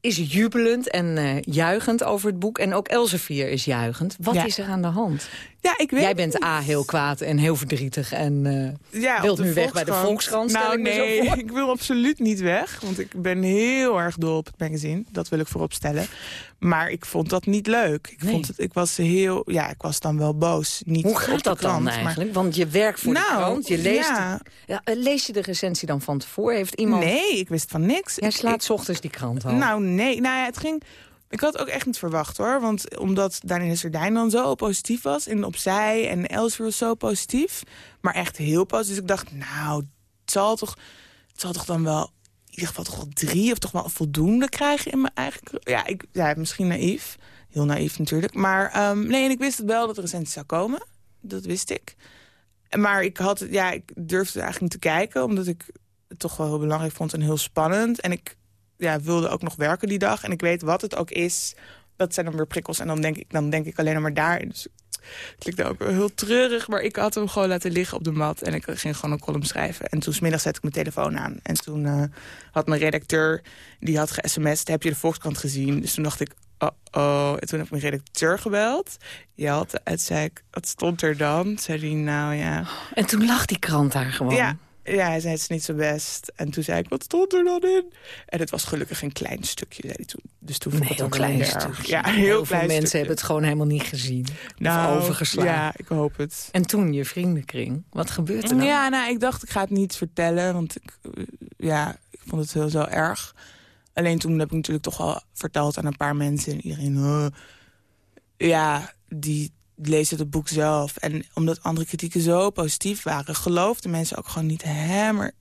Speaker 10: is jubelend en eh, juichend over het boek. En ook Elsevier is juichend. Wat
Speaker 11: Ja.
Speaker 10: is er aan de hand?
Speaker 11: Ja, ik weet
Speaker 10: Jij bent A, heel kwaad en heel verdrietig. En eh,
Speaker 11: ja,
Speaker 10: wilt nu weg bij de Volkskrant,
Speaker 11: Nou
Speaker 10: ik
Speaker 11: nee, ik wil absoluut niet weg. Want ik ben heel erg dol op het magazine. Dat wil ik voorop stellen. Maar ik vond dat niet leuk. Ik,
Speaker 10: Nee.
Speaker 11: vond het, ik was heel, ja, ik was dan wel boos. Niet
Speaker 10: Hoe gaat dat dan
Speaker 11: maar-
Speaker 10: eigenlijk? Want je werkt voor de
Speaker 11: Nou,
Speaker 10: krant, je leest...
Speaker 11: ja.
Speaker 10: Ja, eh, lees je de recensie dan van tevoren? Heeft iemand...
Speaker 11: Nee, ik wist van niks.
Speaker 10: Jij slaat
Speaker 11: ik-
Speaker 10: ochtends die krant al.
Speaker 11: Nou, nee. Nou ja, het ging... Ik had ook echt niet verwacht, hoor. Want omdat Daniel Serdijn dan zo positief was... en opzij en Elsevier was zo positief... maar echt heel positief. Dus ik dacht, nou, het zal toch, het zal toch dan wel... in ieder geval toch wel drie of toch wel voldoende krijgen in mijn eigen... Ja, ik, ja misschien naïef. Heel naïef natuurlijk. Maar ehm, nee, en ik wist het wel dat de recensie zou komen. Dat wist ik. Maar ik, had, het- ja, ik durfde eigenlijk niet te kijken... omdat ik het toch wel heel belangrijk vond en heel spannend. En ik ja, wilde ook nog werken die dag. En ik weet wat het ook is. dat zijn dan weer prikkels. En dan denk ik, dan denk ik alleen maar daar. Dus het klinkt ook wel heel treurig, maar ik had hem gewoon laten liggen op de mat. En ik ging gewoon een column schrijven. En toen smiddag zette ik mijn telefoon aan. En toen uh, had mijn redacteur, die had ge-sms'd, heb je de Volkskrant gezien? Dus toen dacht ik, oh oh. En toen heb ik mijn redacteur gebeld. had en zei ik, wat stond er dan? Zei hij, nou ja.
Speaker 10: En toen lag die krant daar gewoon.
Speaker 11: Ja, ja, hij zei het is niet zo best. En toen zei ik, wat stond er dan in? En het was gelukkig een klein stukje, zei hij toen. Dus toen vond
Speaker 10: ik
Speaker 11: het
Speaker 10: klein stukje.
Speaker 11: Ja, heel,
Speaker 10: veel mensen hebben het gewoon helemaal niet gezien. Nou, of overgeslagen.
Speaker 11: Ja, ik hoop het.
Speaker 10: En toen je vriendenkring. Wat gebeurde er dan?
Speaker 11: Ja, nou, ik dacht, ik ga het niet vertellen. Want ik, ja, ik vond het heel zo erg. Alleen toen heb ik natuurlijk toch wel verteld aan een paar mensen. En iedereen, ja, die lezen het boek zelf. En omdat andere kritieken zo positief waren... geloofden mensen ook gewoon niet... hè, maar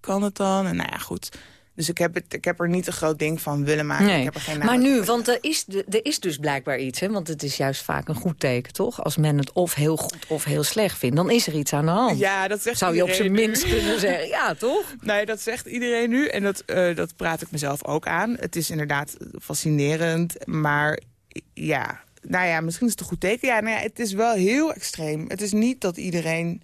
Speaker 11: kan het dan? En nou ja, goed... Dus ik heb, het, ik heb er niet een groot ding van willen maken.
Speaker 10: Nee.
Speaker 11: Ik heb er geen
Speaker 10: maar nu, want er is, er is dus blijkbaar iets. Hè? Want het is juist vaak een goed teken, toch? Als men het of heel goed of heel slecht vindt. Dan is er iets aan de hand.
Speaker 11: Ja, dat zegt
Speaker 10: Zou je op zijn minst kunnen zeggen. Ja, toch?
Speaker 11: Nee, dat zegt iedereen nu. En dat, uh, dat praat ik mezelf ook aan. Het is inderdaad fascinerend. Maar ja, nou ja, misschien is het een goed teken. Ja, nou ja, het is wel heel extreem. Het is niet dat iedereen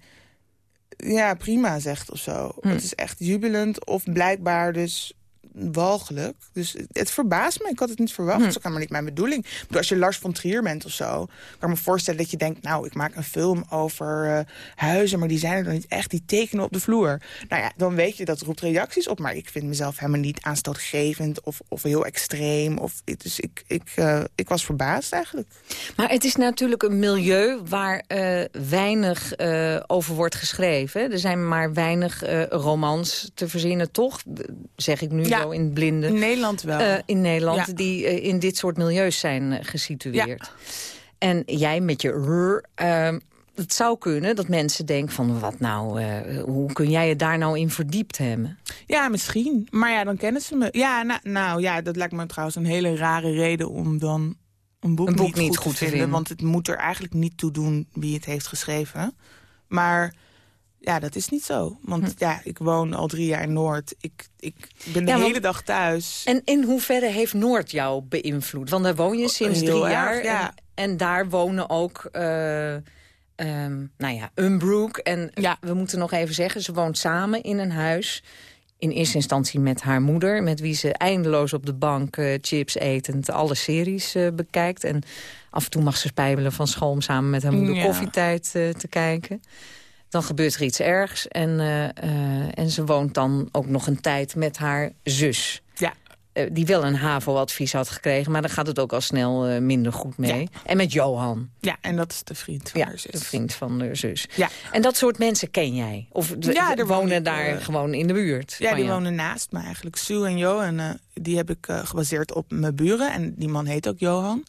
Speaker 11: ja, prima zegt of zo.
Speaker 10: Hm.
Speaker 11: Het is echt jubelend of blijkbaar dus walgelijk. Dus het verbaast me. Ik had het niet verwacht.
Speaker 10: Hm.
Speaker 11: Dat is ook helemaal niet mijn bedoeling. Bedoel, als je Lars van Trier bent of zo... kan ik me voorstellen dat je denkt... nou, ik maak een film over uh, huizen... maar die zijn er dan niet echt. Die tekenen op de vloer. Nou ja, dan weet je dat roept reacties op. Maar ik vind mezelf helemaal niet aanstootgevend... of, of heel extreem. Of, dus ik, ik, uh, ik was verbaasd eigenlijk.
Speaker 10: Maar het is natuurlijk een milieu... waar uh, weinig over wordt geschreven. Er zijn maar weinig romans te verzinnen, toch? Zeg ik nu
Speaker 11: ja.
Speaker 10: In het blinde.
Speaker 11: In Nederland wel.
Speaker 10: Uh, in Nederland, die uh, in dit soort milieus zijn uh, gesitueerd. En jij met je rrr, het zou kunnen dat mensen denken van... wat nou, hoe kun jij je daar nou in verdiept hebben?
Speaker 11: Ja, misschien. Maar ja, dan kennen ze me. Ja, nou, nou ja, dat lijkt me trouwens een hele rare reden om dan... Een boek,
Speaker 10: een boek
Speaker 11: niet,
Speaker 10: niet
Speaker 11: goed,
Speaker 10: goed,
Speaker 11: te vinden,
Speaker 10: vinden.
Speaker 11: Want het moet er eigenlijk niet toe doen wie het heeft geschreven. Maar ja, dat is niet zo. Want hm. ja, ik woon al drie jaar in Noord. Ik, ik ben de
Speaker 10: ja,
Speaker 11: hele
Speaker 10: want,
Speaker 11: dag thuis.
Speaker 10: En in hoeverre heeft Noord jou beïnvloed? Want daar woon je sinds
Speaker 11: Heel
Speaker 10: drie jaar.
Speaker 11: Ja.
Speaker 10: en, en, daar wonen ook... Uh, um, nou ja, Umbrook. En
Speaker 11: ja.
Speaker 10: we moeten nog even zeggen, ze woont samen in een huis. In eerste instantie met haar moeder. Met wie ze eindeloos op de bank uh, chips etend alle series uh, bekijkt. En af en toe mag ze spijbelen van school om samen met haar moeder
Speaker 11: Ja.
Speaker 10: koffietijd uh, te kijken. Dan gebeurt er iets ergs. En, uh, uh, en ze woont dan ook nog een tijd met haar zus.
Speaker 11: Ja.
Speaker 10: Uh, die wel een HAVO-advies had gekregen. Maar dan gaat het ook al snel minder goed mee.
Speaker 11: Ja.
Speaker 10: En met Johan.
Speaker 11: Ja, en dat is de vriend van
Speaker 10: ja,
Speaker 11: haar zus.
Speaker 10: de vriend van de zus.
Speaker 11: Ja.
Speaker 10: En dat soort mensen ken jij? Of
Speaker 11: ja,
Speaker 10: wonen
Speaker 11: wonen
Speaker 10: daar gewoon in de buurt?
Speaker 11: Ja, die
Speaker 10: jou?
Speaker 11: wonen naast me eigenlijk. Sue en Johan, die heb ik gebaseerd op mijn buren. En die man heet ook Johan.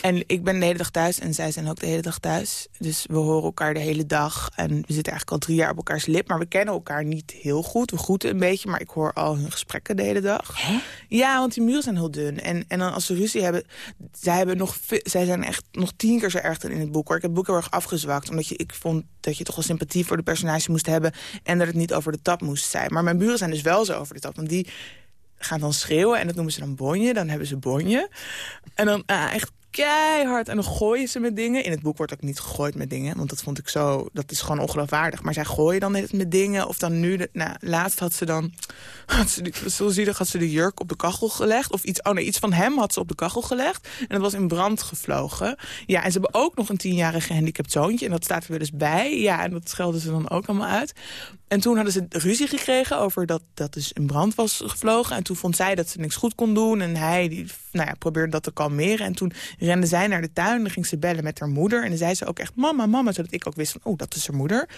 Speaker 11: En ik ben de hele dag thuis en zij zijn ook de hele dag thuis. Dus we horen elkaar de hele dag. En we zitten eigenlijk al drie jaar op elkaars lip. Maar we kennen elkaar niet heel goed. We groeten een beetje, maar ik hoor al hun gesprekken de hele dag.
Speaker 10: Hè?
Speaker 11: Ja, want die muren zijn heel dun. En, en dan als ze ruzie hebben... Zij, hebben nog, zij zijn echt nog tien keer zo erg dan in het boek. Hoor. Ik heb het boek heel erg afgezwakt. Omdat je, ik vond dat je toch wel sympathie voor de personage moest hebben. En dat het niet over de tap moest zijn. Maar mijn buren zijn dus wel zo over de tap. Want die gaan dan schreeuwen en dat noemen ze dan bonje. Dan hebben ze bonje. En dan uh, echt keihard en dan gooien ze met dingen. In het boek wordt ook niet gegooid met dingen, want dat vond ik zo... dat is gewoon ongeloofwaardig. Maar zij gooien dan met dingen. Of dan nu, de, nou, laatst had ze dan... Had ze die, zo zielig had ze de jurk op de kachel gelegd. Of iets, oh nee, iets van hem had ze op de kachel gelegd. En dat was in brand gevlogen. Ja, en ze hebben ook nog een tienjarig gehandicapt zoontje. En dat staat er weer dus bij. Ja, en dat schelden ze dan ook allemaal uit. En toen hadden ze ruzie gekregen over dat dat dus in brand was gevlogen. En toen vond zij dat ze niks goed kon doen. En hij die, nou ja, probeerde dat te kalmeren. En toen rende zij naar de tuin. Dan ging ze bellen met haar moeder. En dan zei ze ook echt mama, mama. Zodat ik ook wist van, oh, dat is haar moeder.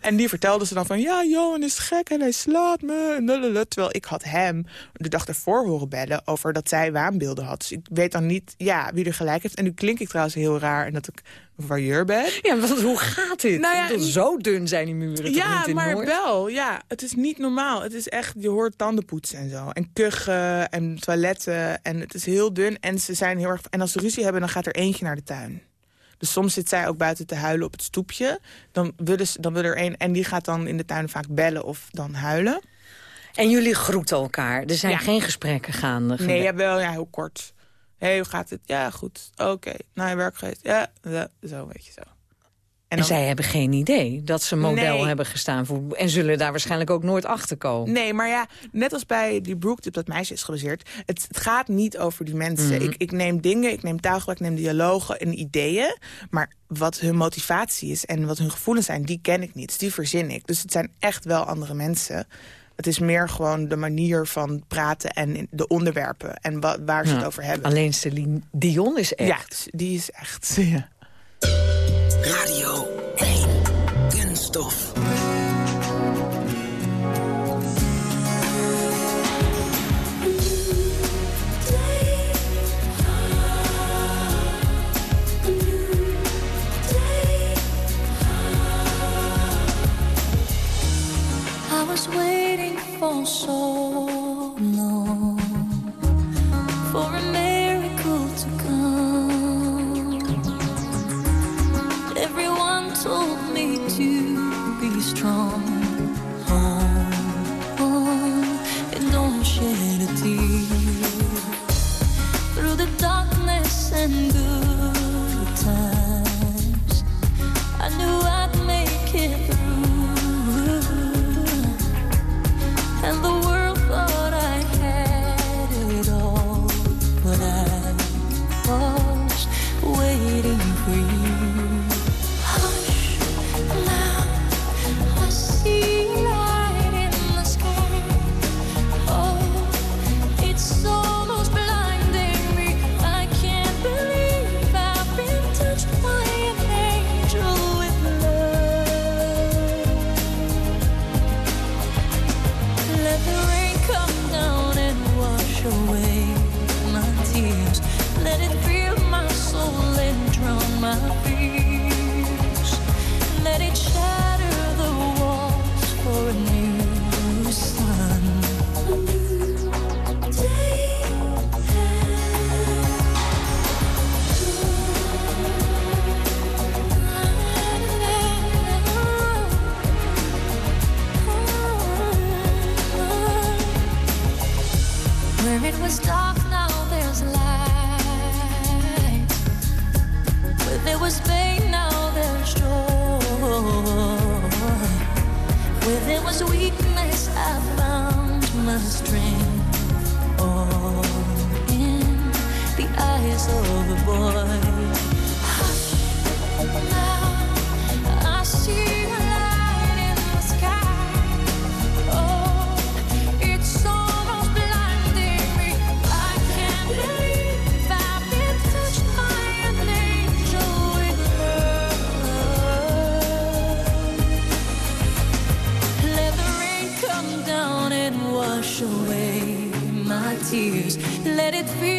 Speaker 11: En die vertelde ze dan van, ja, Johan is gek en hij slaat me. Terwijl ik had hem de dag ervoor horen bellen over dat zij waanbeelden had. Dus ik weet dan niet, ja, wie er gelijk heeft. En nu klink ik trouwens heel raar en dat ik voyeur ben.
Speaker 10: Ja, want hoe gaat dit?
Speaker 11: Nou ja,
Speaker 10: bedoel, zo dun zijn die muren toch
Speaker 11: ja,
Speaker 10: niet in
Speaker 11: maar
Speaker 10: Noord?
Speaker 11: wel. Ja, het is niet normaal. Het is echt, je hoort tandenpoetsen en zo. En kuchen en toiletten. En het is heel dun. En ze zijn heel erg. En als ze ruzie hebben, dan gaat er eentje naar de tuin. Dus soms zit zij ook buiten te huilen op het stoepje. Dan, willen ze, dan wil er een. En die gaat dan in de tuin vaak bellen of dan huilen.
Speaker 10: En jullie groeten elkaar. Er zijn
Speaker 11: Ja.
Speaker 10: geen gesprekken gaande.
Speaker 11: Nee, ja, wel, ja, heel kort. Hé, hey, hoe gaat het? Ja, goed. Oké. Naar je werk geweest? Ja, zo, weet je zo.
Speaker 10: En, zij hebben geen idee dat ze model hebben gestaan. Voor, en zullen daar waarschijnlijk ook nooit achter komen.
Speaker 11: Nee, maar ja, net als bij die op dat meisje is gebaseerd. Het, het gaat niet over die mensen.
Speaker 10: Mhm.
Speaker 11: ik, ik neem dingen, ik neem taalgebruik, ik neem dialogen en ideeën. Maar wat hun motivatie is en wat hun gevoelens zijn, die ken ik niet. Dus die verzin ik. Dus het zijn echt wel andere mensen. Het is meer gewoon de manier van praten en de onderwerpen. En wa waar ze
Speaker 10: Ja.
Speaker 11: het over hebben.
Speaker 10: Alleen Celine Dion is echt.
Speaker 11: Ja, die is echt. Ja.
Speaker 12: Radio 1. Kunststof.
Speaker 13: Was waiting for so long for a miracle to come. Everyone told me to be strong. And don't shed a tear. Through the darkness and good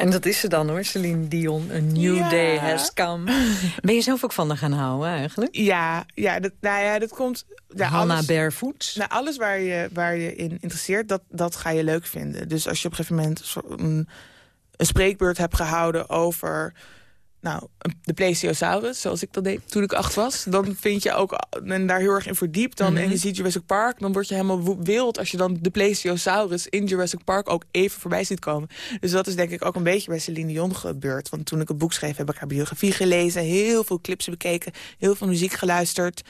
Speaker 10: En dat is ze dan hoor, Celine Dion. A new
Speaker 11: Ja.
Speaker 10: day has come. Ben je zelf ook van haar gaan houden eigenlijk?
Speaker 11: Ja, ja, dat, nou ja, dat komt... Ja,
Speaker 10: Hannah
Speaker 11: alles-
Speaker 10: Barefoots?
Speaker 11: Nou, alles waar je, waar je in interesseert, dat, dat ga je leuk vinden. Dus als je op een gegeven moment een, een spreekbeurt hebt gehouden over... Nou, de plesiosaurus, zoals ik dat deed toen ik acht was. Dan vind je ook, en daar heel erg in verdiept. Dan,
Speaker 10: Mhm.
Speaker 11: En je ziet Jurassic Park, dan word je helemaal wild... als je dan de plesiosaurus in Jurassic Park ook even voorbij ziet komen. Dus dat is denk ik ook een beetje bij Celine Dion gebeurd. Want toen ik een boek schreef, heb ik haar biografie gelezen... heel veel clips bekeken, heel veel muziek geluisterd...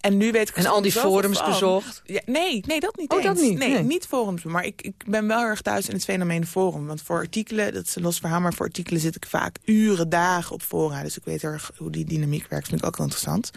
Speaker 11: En nu weet ik
Speaker 10: En al die forums bezocht?
Speaker 11: Ja, nee, nee, dat niet
Speaker 10: Oh, dat niet?
Speaker 11: Nee,
Speaker 10: Nee.
Speaker 11: niet forums. Maar ik, ik ben wel erg thuis in het fenomeen forum. Want voor artikelen, dat is een los verhaal... maar voor artikelen zit ik vaak uren, dagen op fora. Dus ik weet erg hoe die dynamiek werkt. Vind ik ook wel interessant.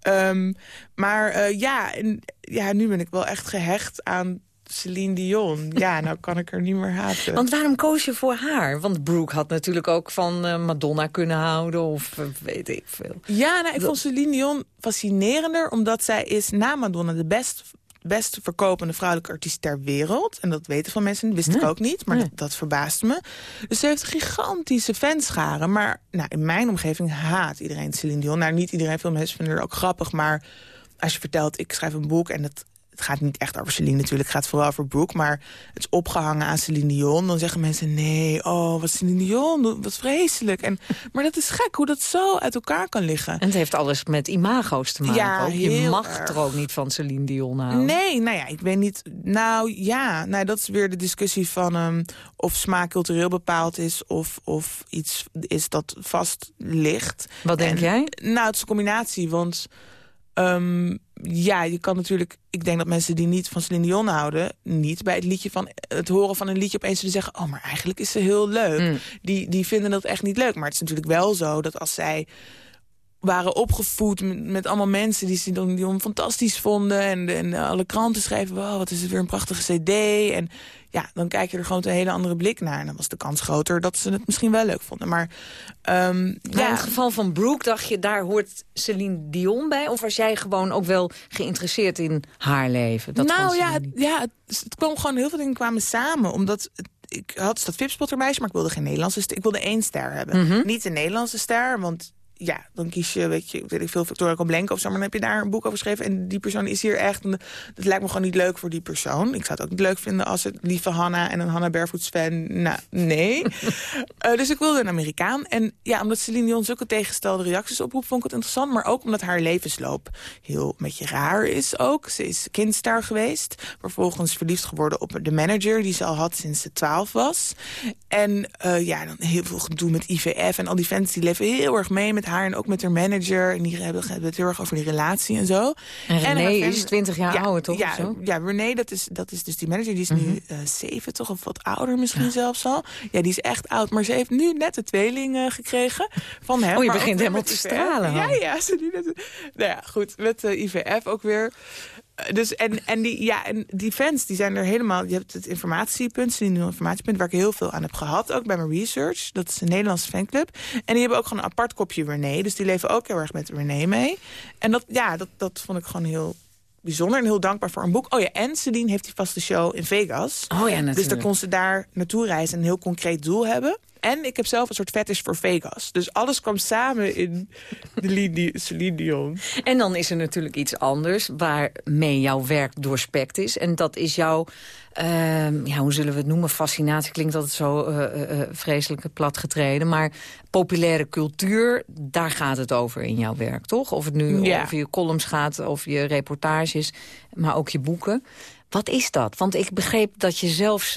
Speaker 11: Ehm, maar eh, ja, en, ja, nu ben ik wel echt gehecht aan Celine Dion. Ja, nou kan ik er niet meer haten.
Speaker 10: Want waarom koos je voor haar? Want Brooke had natuurlijk ook van eh, Madonna kunnen houden of eh, weet ik veel.
Speaker 11: Ja, nou, ik vond Celine Dion fascinerender... omdat zij is na Madonna de best, best verkopende vrouwelijke artiest ter wereld. En dat weten veel mensen, dat wist ik ook niet. Maar dat, dat verbaast me. Dus ze heeft gigantische fanscharen. Maar nou, in mijn omgeving haat iedereen Celine Dion. Nou, niet iedereen, veel mensen vinden haar ook grappig. Maar als je vertelt, ik schrijf een boek... en het, het gaat niet echt over Celine natuurlijk, het gaat vooral over Brooke... maar het is opgehangen aan Celine Dion. Dan zeggen mensen, nee, oh, wat Celine Dion, wat vreselijk. En, maar dat is gek, hoe dat zo uit elkaar kan liggen.
Speaker 10: En het heeft alles met imago's te maken.
Speaker 11: Ja,
Speaker 10: ook. Je mag
Speaker 11: erg.
Speaker 10: er ook niet van Celine Dion houden.
Speaker 11: Nee, nou ja, ik weet niet. Nou ja, nou, dat is weer de discussie van ehm, of smaak cultureel bepaald is of, of iets is dat vast ligt.
Speaker 10: Wat denk
Speaker 11: En,
Speaker 10: jij?
Speaker 11: Nou, het is een combinatie, want ehm, ja, je kan natuurlijk. Ik denk dat mensen die niet van Celine Dion houden, niet bij het liedje van het horen van een liedje opeens zullen zeggen: Oh, maar eigenlijk is ze heel leuk.
Speaker 10: Mm.
Speaker 11: Die, die vinden dat echt niet leuk. Maar het is natuurlijk wel zo dat als zij waren opgevoed met, met allemaal mensen die ze dan die hem fantastisch vonden. En, en alle kranten schreven, wow, wat is het weer een prachtige cd. En ja, dan kijk je er gewoon een hele andere blik naar. En dan was de kans groter dat ze het misschien wel leuk vonden. Maar ehm,
Speaker 10: Maar in
Speaker 11: ja,
Speaker 10: het geval van Brooke dacht je, daar hoort Celine Dion bij? Of was jij gewoon ook wel geïnteresseerd in haar leven? Dat
Speaker 11: nou ja, het, ja het, het kwam gewoon heel veel dingen kwamen samen. Omdat het- ik had dat Vipspottermeisje, maar ik wilde geen Nederlandse ster. Ik wilde één ster hebben.
Speaker 10: Mhm.
Speaker 11: Niet een Nederlandse ster, want ja, dan kies je, weet je, weet ik veel, Victoria Koblenko of zo. Maar dan heb je daar een boek over geschreven. En die persoon is hier echt. Dat lijkt me gewoon niet leuk voor die persoon. Ik zou het ook niet leuk vinden als het lieve Hanna en een Hanna Barefoots fan. Nou, nee. Eh, dus ik wilde een Amerikaan. En ja, omdat Celine Dion zulke tegenstelde reacties oproept, vond ik het interessant. Maar ook omdat haar levensloop heel een beetje raar is ook. Ze is kindster geweest. Vervolgens verliefd geworden op de manager die ze al had sinds ze 12 was. En eh, ja, dan heel veel gedoe met IVF. En al die fans die leven heel erg mee met haar. En ook met haar manager. En die hebben het heel erg over die relatie en zo.
Speaker 10: En René is
Speaker 11: fan-
Speaker 10: 20 jaar
Speaker 11: ja,
Speaker 10: ouder, toch,
Speaker 11: Ja,
Speaker 10: zo?
Speaker 11: ja, René, dat is, dat is dus die manager. Die is
Speaker 10: Mhm.
Speaker 11: nu eh, zeven, toch? Of wat ouder misschien zelfs al. Ja, die is echt oud. Maar ze heeft nu net een tweeling eh, gekregen van hem.
Speaker 10: Oh, je begint helemaal te
Speaker 11: IVF.
Speaker 10: stralen,
Speaker 11: Ja, ja. Ze nu net, nou ja, goed. Met eh, IVF ook weer. Dus en, en, die, ja, en die fans die zijn er helemaal. Je hebt het informatiepunt, die informatiepunt, waar ik heel veel aan heb gehad. Ook bij mijn research. Dat is een Nederlandse fanclub. En die hebben ook gewoon een apart kopje René. Dus die leven ook heel erg met René mee. En dat, ja, dat, dat vond ik gewoon heel bijzonder en heel dankbaar voor een boek. Oh ja, en Celine heeft die vaste show in Vegas.
Speaker 10: Oh ja,
Speaker 11: Dus
Speaker 10: natuurlijk.
Speaker 11: dan kon ze daar naartoe reizen en een heel concreet doel hebben. En ik heb zelf een soort fetish voor Vegas. Dus alles kwam samen in de Li- Celine Dion.
Speaker 10: En dan is er natuurlijk iets anders waarmee jouw werk doorspekt is. En dat is jouw, ehm, ja, hoe zullen we het noemen, fascinatie. Klinkt altijd zo eh, eh, eh, vreselijk platgetreden. Maar populaire cultuur, daar gaat het over in jouw werk, toch? Of het nu
Speaker 11: Ja.
Speaker 10: over je columns gaat, of je reportages, maar ook je boeken. Wat is dat? Want ik begreep dat je zelfs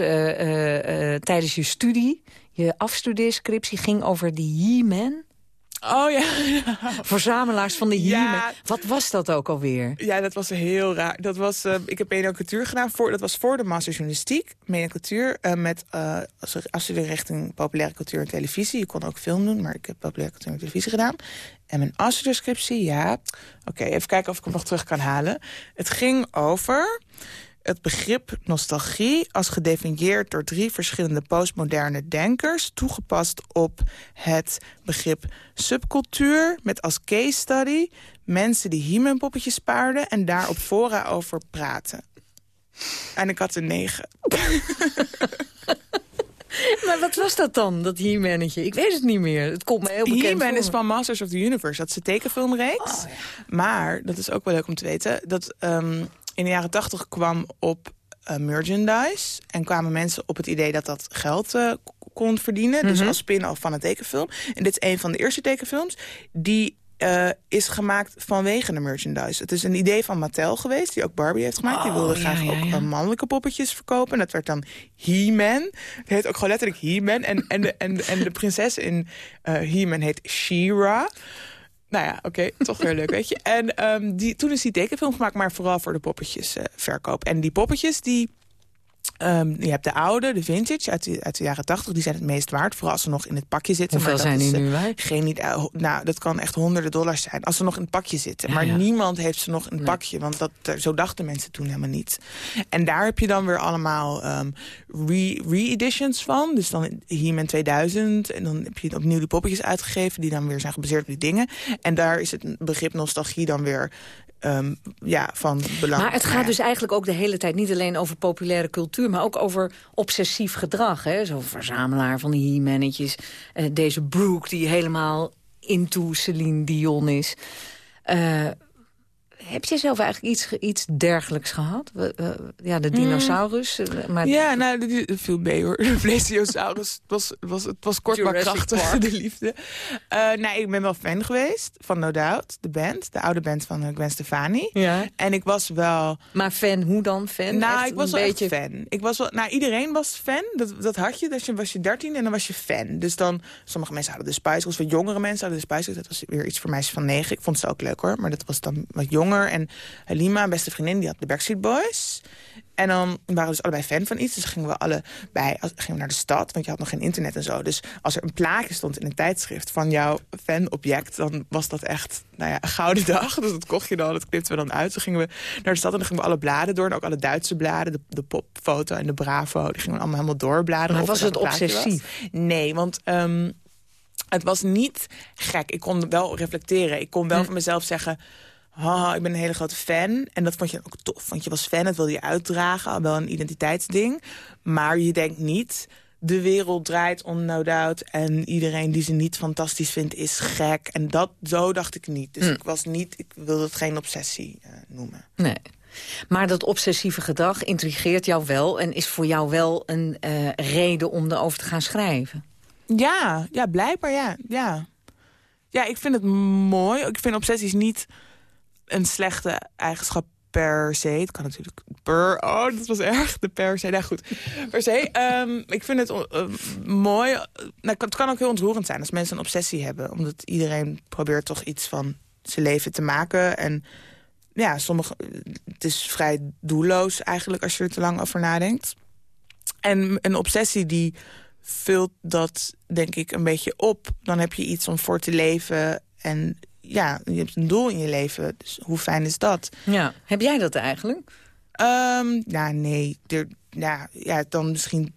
Speaker 10: tijdens je studie... je afstudeerscriptie ging over de He-Man...
Speaker 11: Oh ja.
Speaker 10: Verzamelaars van de He-Man.
Speaker 11: Ja.
Speaker 10: Wat was dat ook alweer?
Speaker 11: Ja, dat was heel raar. Dat was, eh, ik heb media cultuur gedaan. Voor, dat was voor de master journalistiek. Media cultuur eh, met uh, als, als je de richting populaire cultuur en televisie. Je kon ook film doen, maar ik heb populaire cultuur en televisie gedaan. En mijn afstudeerscriptie, ja. Oké, even kijken of ik hem nog terug kan halen. Het ging over het begrip nostalgie als gedefinieerd door drie verschillende postmoderne denkers... toegepast op het begrip subcultuur met als case study... mensen die He-Man poppetjes spaarden en daar op fora over praten. En ik had een negen.
Speaker 10: Maar wat was dat dan, dat He-Mannetje? Ik weet het niet meer. Het komt me heel bekend
Speaker 11: He-Man is van Masters of the Universe. Dat is de tekenfilmreeks. Maar, dat is ook wel leuk om te weten... dat ehm, in de jaren tachtig kwam op eh, merchandise... en kwamen mensen op het idee dat dat geld eh, kon verdienen. Dus
Speaker 10: Mhm.
Speaker 11: als spin-off van een tekenfilm. En dit is een van de eerste tekenfilms... die eh, is gemaakt vanwege de merchandise. Het is een idee van Mattel geweest, die ook Barbie heeft gemaakt. die
Speaker 10: Oh,
Speaker 11: wilde
Speaker 10: ja,
Speaker 11: graag
Speaker 10: ja,
Speaker 11: ook
Speaker 10: ja.
Speaker 11: mannelijke poppetjes verkopen. En dat werd dan He-Man. Het heet ook gewoon letterlijk He-Man. En, en, de, en, en de prinses in He-Man heet She-Ra. Nou ja, oké, toch weer leuk, weet je. En ehm, die, toen is die tekenfilm gemaakt, maar vooral voor de poppetjes eh, verkoop. En die poppetjes, die... ehm, je hebt de oude, de vintage, uit de, uit de jaren tachtig. Die zijn het meest waard, vooral als ze nog in het pakje zitten.
Speaker 10: Hoeveel
Speaker 11: maar dat
Speaker 10: zijn die
Speaker 11: eh,
Speaker 10: nu waard?
Speaker 11: Geen idee. Eh, Nou, dat kan echt honderden dollars zijn. Als ze nog in het pakje zitten.
Speaker 10: Ja,
Speaker 11: maar
Speaker 10: ja.
Speaker 11: niemand heeft ze nog in het pakje. Want dat, eh, zo dachten mensen toen helemaal niet. En daar heb je dan weer allemaal ehm, re- re-editions van. Dus dan He-Man 2000. En dan heb je opnieuw die poppetjes uitgegeven. Die dan weer zijn gebaseerd op die dingen. En daar is het begrip nostalgie dan weer... ehm, ja, van belang.
Speaker 10: Maar het gaat dus eigenlijk ook de hele tijd niet alleen over populaire cultuur... maar ook over obsessief gedrag. Zo'n verzamelaar van die He-mannetjes. eh, deze Brooke die helemaal into Celine Dion is. Eh, heb je zelf eigenlijk iets, iets dergelijks gehad? Eh, ja, de dinosaurus. eh, Maar
Speaker 11: Ja, nou, dat dat viel mee hoor. De Plesiosaurus, het was, was, het was kort maar krachtig,
Speaker 10: Park.
Speaker 11: de liefde. Eh nee, ik ben wel fan geweest van No Doubt, de band. De oude band van eh, Gwen Stefani.
Speaker 10: Ja.
Speaker 11: En ik was wel...
Speaker 10: Maar fan, hoe dan fan?
Speaker 11: Nou,
Speaker 10: Echt
Speaker 11: ik was
Speaker 10: een
Speaker 11: wel
Speaker 10: beetje...
Speaker 11: fan. Ik was wel, nou, iedereen was fan. Dat, dat had je. Dus je was je 13 en dan was je fan. Dus dan, sommige mensen hadden de Spice Girls. Wat jongere mensen hadden de Spice Girls. Dat was weer iets voor meisjes van 9. Ik vond ze ook leuk hoor. Maar dat was dan wat jonger. En Halima, mijn beste vriendin, die had de Backstreet Boys. En dan waren we dus allebei fan van iets. Dus gingen we allebei als, gingen we naar de stad. Want je had nog geen internet en zo. Dus als er een plaatje stond in een tijdschrift van jouw fanobject... dan was dat echt nou ja, een gouden dag. Dus dat kocht je dan, dat knipten we dan uit. Toen gingen we naar de stad en dan gingen we alle bladen door. En ook alle Duitse bladen, de, de popfoto en de Bravo. Die gingen we allemaal helemaal doorbladeren.
Speaker 10: Maar was het obsessief?
Speaker 11: was. Nee, want... ehm, het was niet gek. Ik kon wel reflecteren. Ik kon wel van mezelf zeggen... Haha, ik ben een hele grote fan. En dat vond je ook tof. Want je was fan, het wilde je uitdragen. Al wel een identiteitsding. Maar je denkt niet... De wereld draait on no doubt. En iedereen die ze niet fantastisch vindt is gek. En dat, zo dacht ik niet. Dus
Speaker 10: Hm.
Speaker 11: ik was niet... Ik wilde het geen obsessie eh, noemen.
Speaker 10: Nee. Maar dat obsessieve gedrag intrigeert jou wel... en is voor jou wel een eh, reden om erover te gaan schrijven.
Speaker 11: Ja, ja, blijkbaar ja. ja. Ja, ik vind het mooi. Ik vind obsessies niet een slechte eigenschap per se. Het kan natuurlijk per... Oh, dat was erg. De per se. Nou goed. Per se. Ehm, ik vind het eh, mooi. Nou, het kan ook heel ontroerend zijn als mensen een obsessie hebben. Omdat iedereen probeert toch iets van zijn leven te maken. En ja, sommige, het is vrij doelloos eigenlijk als je er te lang over nadenkt. En een obsessie die vult dat, denk ik, een beetje op. Dan heb je iets om voor te leven. En ja, je hebt een doel in je leven. Dus hoe fijn is dat?
Speaker 10: Ja. Heb jij dat eigenlijk?
Speaker 11: Ehm nou, nee. Er, ja, ja, dan misschien...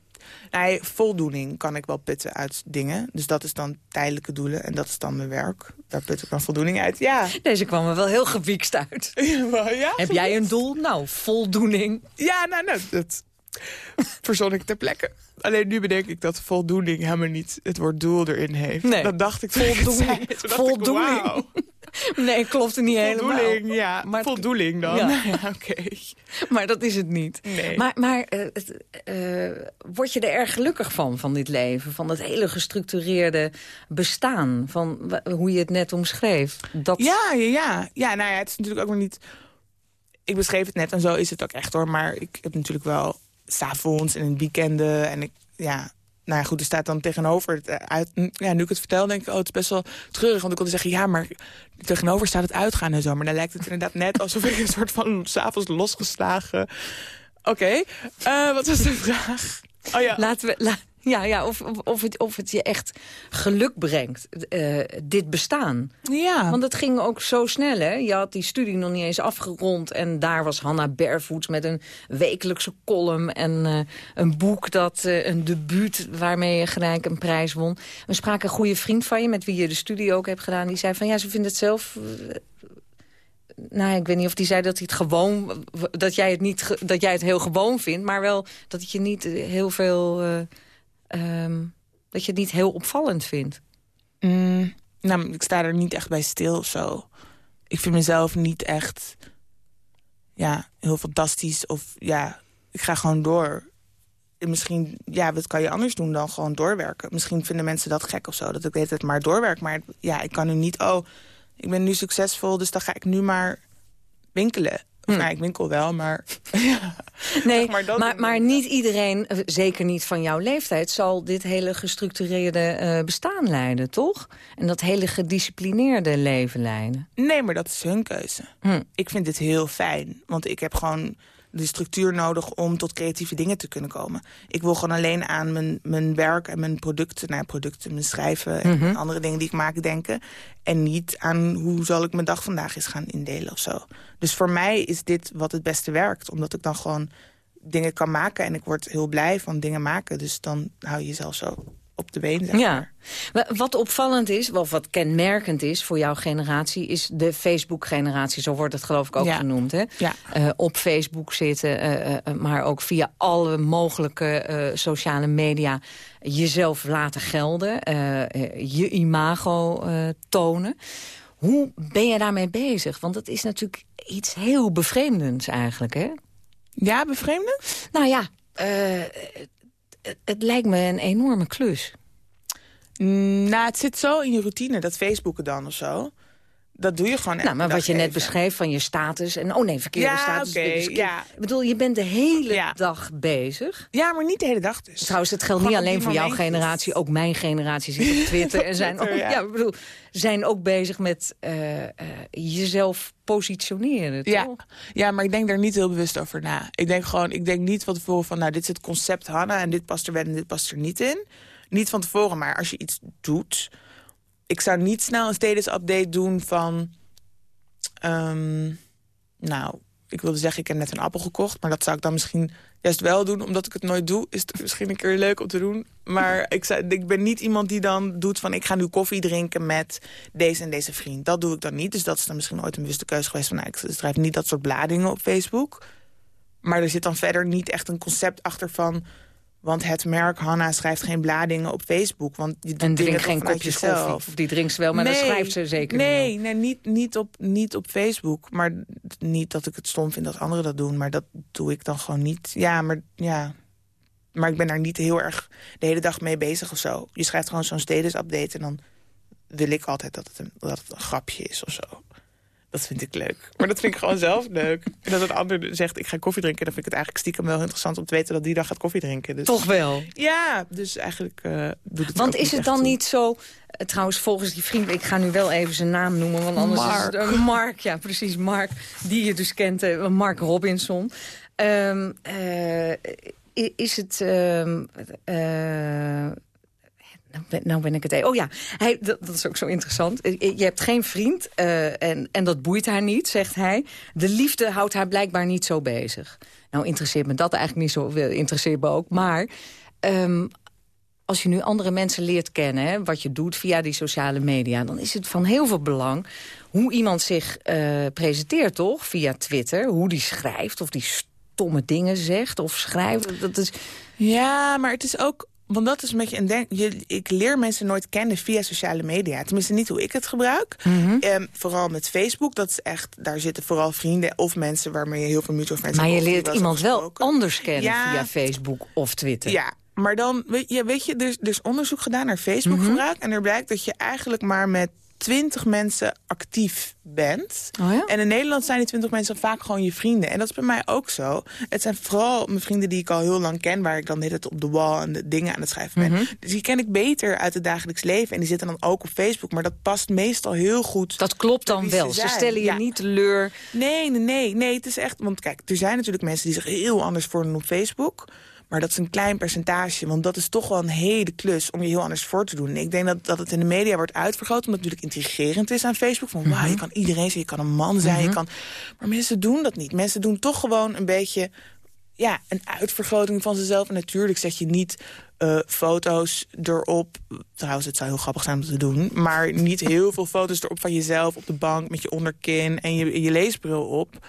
Speaker 11: Nee, voldoening kan ik wel putten uit dingen. Dus dat is dan tijdelijke doelen. En dat is dan mijn werk. Daar put ik dan voldoening uit. Ja.
Speaker 10: Deze kwam er wel heel gewiekst uit.
Speaker 11: ja,
Speaker 10: Heb jij een doel? Nou, voldoening.
Speaker 11: Ja, nou, nou dat verzon ik ter plekke. Alleen nu bedenk ik dat voldoening helemaal niet het woord doel erin heeft.
Speaker 10: Nee.
Speaker 11: Dat dacht ik
Speaker 10: Voldoening.
Speaker 11: ik,
Speaker 10: Voldoening. Nee, klopt er niet helemaal.
Speaker 11: Voldoening, ja.
Speaker 10: Maar-
Speaker 11: Voldoening dan.
Speaker 10: Ja.
Speaker 11: Ja, oké.
Speaker 10: Maar dat is het niet.
Speaker 11: Nee.
Speaker 10: Maar, maar eh, eh, word je er erg gelukkig van, van dit leven? Van het hele gestructureerde bestaan? Van hoe je het net omschreef? Dat...
Speaker 11: Ja, ja, ja. Ja, nou ja, het is natuurlijk ook nog niet... Ik beschreef het net en zo is het ook echt hoor. Maar ik heb natuurlijk wel s'avonds en in het weekenden. En ik, ja... Nou ja, goed, er staat dan tegenover het eh, uit. Ja, nu ik het vertel, denk ik, oh, het is best wel treurig. Want ik wilde zeggen, ja, maar tegenover staat het uitgaan en zo. Maar dan lijkt het inderdaad net alsof ik een soort van s'avonds losgeslagen... Oké, eh, wat was de vraag? Oh ja,
Speaker 10: Laten we, ja, ja, of, of, of het, of het je echt geluk brengt, eh, dit bestaan.
Speaker 11: ja.
Speaker 10: Want het ging ook zo snel, hè? Je had die studie nog niet eens afgerond... en daar was Hanna Barefoots met een wekelijkse column... en eh, een boek, dat eh, een debuut waarmee je gelijk een prijs won. We spraken een goede vriend van je, met wie je de studie ook hebt gedaan... die zei van, ja, ze vindt het zelf... nou, ik weet niet of die zei dat hij het gewoon... dat jij het, niet, dat jij het heel gewoon vindt... maar wel dat het je niet heel veel... ehm, dat je het niet heel opvallend vindt?
Speaker 11: Mm, nou, ik sta er niet echt bij stil of zo. Ik vind mezelf niet echt ja, heel fantastisch. Of ja, ik ga gewoon door. En misschien, ja, wat kan je anders doen dan gewoon doorwerken? Misschien vinden mensen dat gek of zo, dat ik hele tijd maar doorwerk. Maar ja, ik kan nu niet, oh, ik ben nu succesvol, dus dan ga ik nu maar winkelen. Of nou, ik winkel wel, maar...
Speaker 10: Nee,
Speaker 11: maar
Speaker 10: maar, maar niet iedereen, eh, zeker niet van jouw leeftijd... zal dit hele gestructureerde eh, bestaan leiden, toch? En dat hele gedisciplineerde leven leiden.
Speaker 11: Nee, maar dat is hun keuze. Ik vind dit heel fijn, want ik heb gewoon de structuur nodig om tot creatieve dingen te kunnen komen. Ik wil gewoon alleen aan mijn, mijn werk en mijn producten, nou, producten, mijn schrijven en
Speaker 10: Mhm.
Speaker 11: andere dingen die ik maak denken. En niet aan hoe zal ik mijn dag vandaag eens gaan indelen of zo. Dus voor mij is dit wat het beste werkt, omdat ik dan gewoon dingen kan maken en ik word heel blij van dingen maken. Dus dan hou je jezelf zo op de been. zeg
Speaker 10: Ja. Wa- Wat opvallend is, of wat kenmerkend is voor jouw generatie... is de Facebook-generatie, zo wordt het geloof ik ook
Speaker 11: Ja.
Speaker 10: genoemd. Hè?
Speaker 11: Ja.
Speaker 10: Eh, op Facebook zitten, eh, eh, maar ook via alle mogelijke sociale media... jezelf laten gelden, je imago tonen. Hoe ben je daarmee bezig? Want dat is natuurlijk iets heel bevreemdends eigenlijk, hè?
Speaker 11: Ja, bevreemden?
Speaker 10: Nou ja, eh, het, lijkt me een enorme klus.
Speaker 11: Mm, Nou, het zit zo in je routine, dat Facebooken dan of zo. Dat doe je gewoon
Speaker 10: Nou, maar wat je net beschreef van je status... en oh nee, verkeerde
Speaker 11: Ja,
Speaker 10: status. verkeerd.
Speaker 11: ja.
Speaker 10: Ik bedoel, je bent de hele dag bezig.
Speaker 11: Ja, maar niet de hele dag dus.
Speaker 10: Trouwens, het geldt
Speaker 11: Gewoon
Speaker 10: niet alleen voor jouw generatie. Ook mijn generatie zit op Twitter. en zijn,
Speaker 11: Twitter,
Speaker 10: ook,
Speaker 11: ja.
Speaker 10: ja. ik bedoel, zijn ook bezig met eh, eh, jezelf positioneren.
Speaker 11: Ja.
Speaker 10: toch?
Speaker 11: ja, maar ik denk daar niet heel bewust over na. Ik denk gewoon, ik denk niet van tevoren van... nou, dit is het concept Hanna en dit past er wel en dit past er niet in. Niet van tevoren, maar als je iets doet... Ik zou niet snel een status-update doen van... ehm, nou, ik wilde zeggen, ik heb net een appel gekocht... maar dat zou ik dan misschien juist wel doen, omdat ik het nooit doe. Is het misschien een keer leuk om te doen. Maar ik, zou, ik ben niet iemand die dan doet van... ik ga nu koffie drinken met deze en deze vriend. Dat doe ik dan niet. Dus dat is dan misschien ooit een bewuste keuze geweest... van nou, ik schrijf niet dat soort bladingen op Facebook. Maar er zit dan verder niet echt een concept achter van... want het merk Hanna schrijft geen bladingen op Facebook. Want je
Speaker 10: En
Speaker 11: dingen
Speaker 10: drink
Speaker 11: toch
Speaker 10: geen kopjes koffie. Of die drinkt ze wel, maar dan schrijft ze zeker niet
Speaker 11: Nee, nee niet, niet, op, niet op Facebook. Maar niet dat ik het stom vind dat anderen dat doen. Maar dat doe ik dan gewoon niet. Ja, maar ja... Maar ik ben daar niet heel erg de hele dag mee bezig of zo. Je schrijft gewoon zo'n status-update... en dan wil ik altijd dat het, een, dat het een grapje is of zo. Dat vind ik leuk. Maar dat vind ik gewoon zelf leuk. En dat een ander zegt, ik ga koffie drinken... dan vind ik het eigenlijk stiekem wel interessant om te weten... dat die dag gaat koffie drinken. Dus...
Speaker 10: Toch wel?
Speaker 11: Ja, dus eigenlijk uh, doet het
Speaker 10: Want is het dan
Speaker 11: toe.
Speaker 10: niet zo... eh, trouwens, volgens die vriend... ik ga nu wel even zijn naam noemen, want anders
Speaker 11: Mark.
Speaker 10: is het... eh, Mark, ja, precies, Mark. Die je dus kent, eh, Mark Robinson. Ehm, eh, is het... ehm, eh, nou ben, nou ben ik het even. Oh ja, hij, dat, is ook zo interessant. Eh, Je hebt geen vriend eh, en, en dat boeit haar niet, zegt hij. De liefde houdt haar blijkbaar niet zo bezig. Nou interesseert me dat eigenlijk niet zo, eh, interesseert me ook. Maar ehm, als je nu andere mensen leert kennen, hè, wat je doet via die sociale media... dan is het van heel veel belang hoe iemand zich eh, presenteert, toch? Via Twitter, hoe die schrijft of die stomme dingen zegt of schrijft. Dat is...
Speaker 11: Ja, maar het is ook... Want dat is een beetje een denk. Je, ik leer mensen nooit kennen via sociale media. Tenminste, niet hoe ik het gebruik.
Speaker 10: Mhm.
Speaker 11: Ehm, vooral met Facebook. Dat is echt, daar zitten vooral vrienden of mensen waarmee je heel veel mutual friends
Speaker 10: Maar je leert iemand wel anders kennen
Speaker 11: Ja.
Speaker 10: via Facebook of Twitter.
Speaker 11: Ja, maar dan, weet je, weet je er, is- er is onderzoek gedaan naar Facebook-gebruik...
Speaker 10: Mhm.
Speaker 11: en er blijkt dat je eigenlijk maar met 20 mensen actief bent.
Speaker 10: Oh ja?
Speaker 11: En in Nederland zijn die 20 mensen vaak gewoon je vrienden. En dat is bij mij ook zo. Het zijn vooral mijn vrienden die ik al heel lang ken... waar ik dan de hele tijd op de wall en de dingen aan het schrijven ben.
Speaker 10: Mhm.
Speaker 11: Dus die ken ik beter uit het dagelijks leven. En die zitten dan ook op Facebook. Maar dat past meestal heel goed.
Speaker 10: Dat klopt dan wel. Ze stellen je
Speaker 11: Ja.
Speaker 10: niet teleur.
Speaker 11: Nee, nee, nee, nee. Het is echt. Want kijk, er zijn natuurlijk mensen die zich heel anders voordoen op Facebook. Maar dat is een klein percentage. Want dat is toch wel een hele klus om je heel anders voor te doen. En ik denk dat, dat het in de media wordt uitvergroot. Omdat het natuurlijk intrigerend is aan Facebook. Van wauw, je kan iedereen zijn. Je kan een man zijn. je kan... Maar mensen doen dat niet. Mensen doen toch gewoon een beetje ja, een uitvergroting van zichzelf. En natuurlijk zet je niet eh, foto's erop. Trouwens, het zou heel grappig zijn om te doen. Maar niet heel veel foto's erop van jezelf op de bank met je onderkin en je, je leesbril op.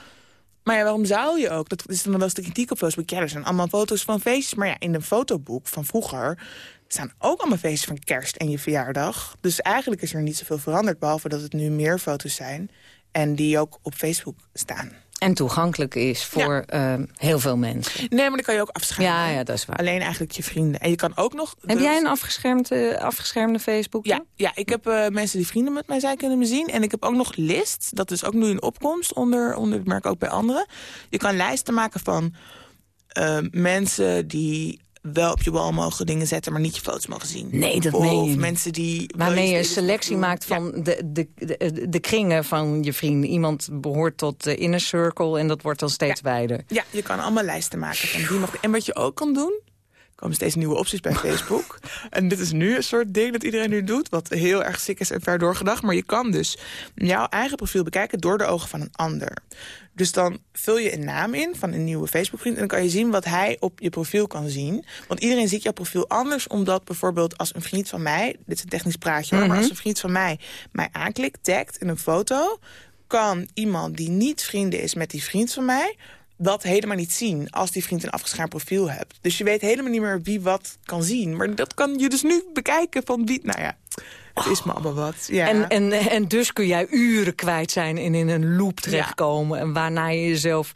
Speaker 11: Maar ja, waarom zou je ook? Dat is dan wel eens de kritiek op Facebook. Ja, er zijn allemaal foto's van feestjes. Maar ja, in een fotoboek van vroeger staan ook allemaal feestjes van kerst en je verjaardag. Dus eigenlijk is er niet zoveel veranderd. Behalve dat het nu meer foto's zijn. En die ook op Facebook staan.
Speaker 10: En toegankelijk is voor ehm, heel veel mensen.
Speaker 11: Nee, maar dan kan je ook afschermen.
Speaker 10: Ja, ja, dat is waar.
Speaker 11: Alleen eigenlijk je vrienden. En je kan ook nog...
Speaker 10: Heb jij een afgeschermde, afgeschermde Facebook?
Speaker 11: Ja, ja, ik heb eh, mensen die vrienden met mij zijn kunnen me zien. En ik heb ook nog lists. Dat is ook nu een opkomst onder, onder het merk ook bij anderen. Je kan lijsten maken van eh, mensen die wel op je wal mogen dingen zetten, maar niet je foto's mogen zien.
Speaker 10: Nee, dat
Speaker 11: of
Speaker 10: meen je niet.
Speaker 11: mensen die...
Speaker 10: Waarmee je een selectie maakt van de, de, de, de kringen van je vrienden. Iemand behoort tot de inner circle en dat wordt dan steeds wijder.
Speaker 11: Ja, je kan allemaal lijsten maken van die mag. En wat je ook kan doen, komen steeds nieuwe opties bij Facebook. en dit is nu een soort ding dat iedereen nu doet, wat heel erg sick is en ver doorgedacht. Maar je kan dus jouw eigen profiel bekijken door de ogen van een ander. Dus dan vul je een naam in van een nieuwe Facebook-vriend... en dan kan je zien wat hij op je profiel kan zien. Want iedereen ziet jouw profiel anders... omdat bijvoorbeeld als een vriend van mij... dit is een technisch praatje hoor... maar als een vriend van mij mij aanklikt, tagt in een foto... kan iemand die niet vrienden is met die vriend van mij dat helemaal niet zien als die vriend een afgeschermd profiel hebt. Dus je weet helemaal niet meer wie wat kan zien. Maar dat kan je dus nu bekijken van wie... Nou ja, het is me allemaal wat. Ja.
Speaker 10: En, en, en dus kun jij uren kwijt zijn en in een loop terechtkomen... en waarna je jezelf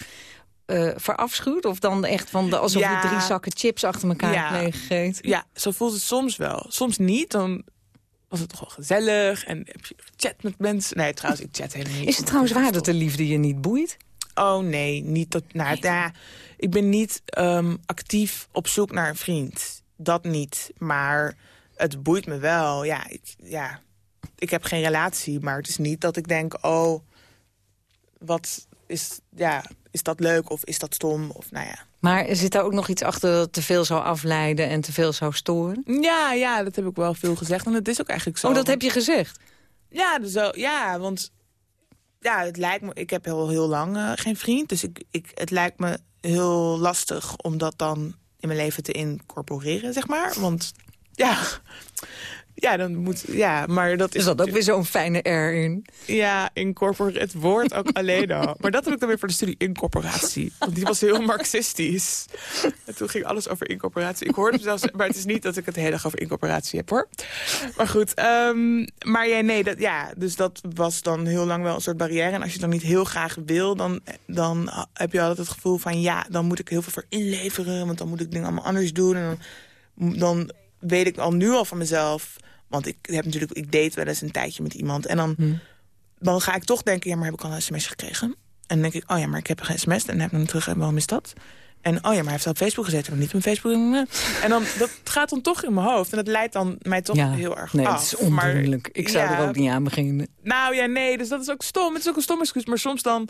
Speaker 10: uh, verafschuwt? Of dan echt van de, alsof
Speaker 11: Ja.
Speaker 10: je drie zakken chips achter elkaar
Speaker 11: Ja.
Speaker 10: hebt meegegeten?
Speaker 11: Ja, zo voelt het soms wel. Soms niet, dan was het toch wel gezellig. En heb je chat met mensen. Nee, trouwens, ik chat helemaal niet.
Speaker 10: Is het trouwens waar dat de liefde je niet boeit?
Speaker 11: Oh nee, niet tot. Nou, ja, ik ben niet ehm, actief op zoek naar een vriend. Dat niet. Maar het boeit me wel. Ja ik, ja, ik heb geen relatie, maar het is niet dat ik denk: oh, wat is, ja, is dat leuk of is dat stom? Of nou ja.
Speaker 10: Maar zit daar ook nog iets achter dat te veel zou afleiden en te veel zou storen?
Speaker 11: Ja, ja, dat heb ik wel veel gezegd. En het is ook eigenlijk zo.
Speaker 10: Oh, dat heb je gezegd?
Speaker 11: Ja, dus zo, ja, want ja, het lijkt me. Ik heb heel, heel lang eh, geen vriend. Dus ik, ik, het lijkt me heel lastig om dat dan in mijn leven te incorporeren, zeg maar. Want ja, ja dan moet. Ja, maar dat is.
Speaker 10: Er zat ook weer zo'n fijne R in.
Speaker 11: Ja. Het woord ook alleen al. Maar dat heb ik dan weer voor de studie incorporatie. Want die was heel marxistisch. En toen ging alles over incorporatie. Ik hoorde hem zelfs, maar het is niet dat ik het hele dag over incorporatie heb, hoor. Maar goed, ehm, maar ja, nee, dat, ja, dus dat was dan heel lang wel een soort barrière. En als je dan niet heel graag wil, dan, dan heb je altijd het gevoel van... ja, dan moet ik heel veel voor inleveren, want dan moet ik dingen allemaal anders doen. En dan, dan weet ik al nu al van mezelf... want ik heb natuurlijk, ik date wel eens een tijdje met iemand... en dan, dan ga ik toch denken, ja, maar heb ik al een sms gekregen? En dan denk ik, oh ja, maar ik heb geen sms en dan heb ik hem terug en waarom is dat? En oh ja, maar hij heeft het op Facebook gezet, maar niet op mijn Facebook. En dan, dat gaat dan toch in mijn hoofd. En dat leidt dan mij toch
Speaker 10: ja,
Speaker 11: heel erg
Speaker 10: nee,
Speaker 11: af.
Speaker 10: het is ondoenlijk. Ik zou
Speaker 11: ja,
Speaker 10: er ook niet aan beginnen.
Speaker 11: Nou ja, nee, dus dat is ook stom. Het is ook een stom excuus. Maar soms dan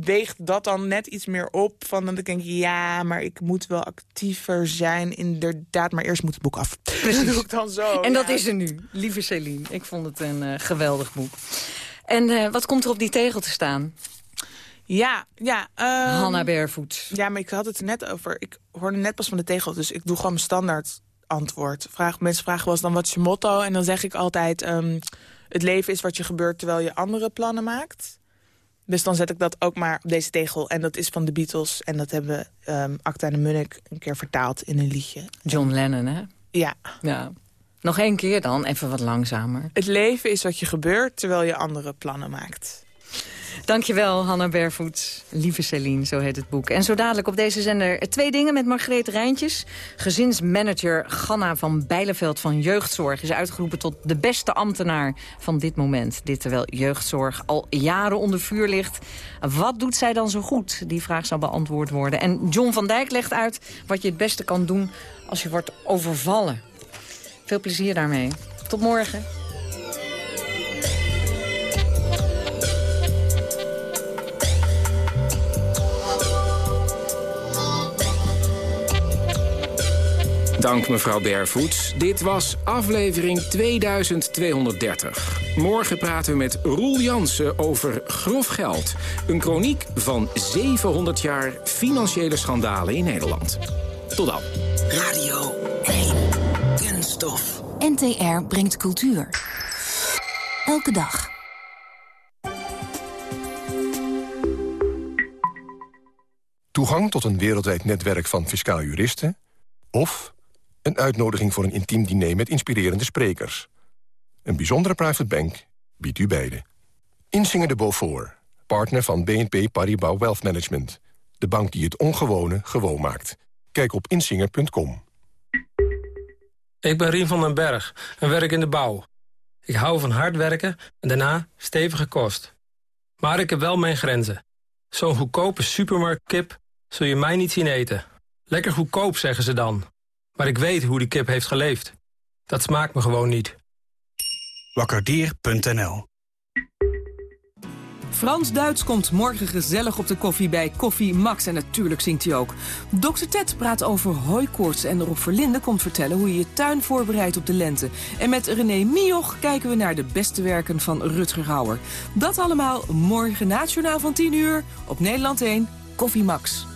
Speaker 11: weegt dat dan net iets meer op. Van dan denk ik, ja, maar ik moet wel actiever zijn. Inderdaad, maar eerst moet het boek af.
Speaker 10: Precies.
Speaker 11: Dat doe ik dan zo.
Speaker 10: En dat is er nu, lieve Celine. Ik vond het een eh, geweldig boek. En eh, wat komt er op die tegel te staan?
Speaker 11: Ja, ja. ehm,
Speaker 10: Hanna Barefoot.
Speaker 11: Ja, maar ik had het er net over. Ik hoorde net pas van de tegel, dus ik doe gewoon mijn standaard antwoord. Vraag, mensen vragen eens dan, wat is je motto? En dan zeg ik altijd, ehm, het leven is wat je gebeurt terwijl je andere plannen maakt. Dus dan zet ik dat ook maar op deze tegel. En dat is van de Beatles. En dat hebben um, Acta en de Munnik een keer vertaald in een liedje.
Speaker 10: John Lennon, hè?
Speaker 11: Ja.
Speaker 10: ja. Nog één keer dan, even wat langzamer.
Speaker 11: Het leven is wat je gebeurt terwijl je andere plannen maakt.
Speaker 10: Dankjewel, Hanna Barefoot. Lieve Celine, zo heet het boek. En zo dadelijk op deze zender twee dingen met Margreet Rijntjes. Gezinsmanager Ganna van Bijleveld van Jeugdzorg... is uitgeroepen tot de beste ambtenaar van dit moment. Dit terwijl jeugdzorg al jaren onder vuur ligt. Wat doet zij dan zo goed? Die vraag zal beantwoord worden. En John van Dijk legt uit wat je het beste kan doen als je wordt overvallen. Veel plezier daarmee. Tot morgen.
Speaker 9: Dank mevrouw Barefoot. Dit was aflevering 2230. Morgen praten we met Roel Jansen over grof geld. Een chroniek van 700 jaar financiële schandalen in Nederland. Tot dan.
Speaker 12: Radio 1. Kunststof.
Speaker 14: NTR brengt cultuur. Elke dag.
Speaker 15: toegang tot een wereldwijd netwerk van fiscaal juristen... of een uitnodiging voor een intiem diner met inspirerende sprekers. Een bijzondere private bank biedt u beide. Insinger de Beaufort, partner van BNP Paribas Wealth Management. De bank die het ongewone gewoon maakt. Kijk op insinger.com.
Speaker 16: Ik ben Rien van den Berg en werk in de bouw. Ik hou van hard werken en daarna stevige kost. Maar ik heb wel mijn grenzen. Zo'n goedkope supermarktkip zul je mij niet zien eten. Lekker goedkoop, zeggen ze dan. Maar ik weet hoe die kip heeft geleefd. Dat smaakt me gewoon niet.
Speaker 17: Wakkerdier.nl
Speaker 18: Frans-Duits komt morgen gezellig op de koffie bij Koffie Max. En natuurlijk zingt hij ook. Dr. Ted praat over hooikoorts. En Rob Verlinde komt vertellen hoe je je tuin voorbereidt op de lente. En met René Mioch kijken we naar de beste werken van Rutger Hauer. Dat allemaal morgen nationaal van 10 uur op Nederland 1 Koffie Max.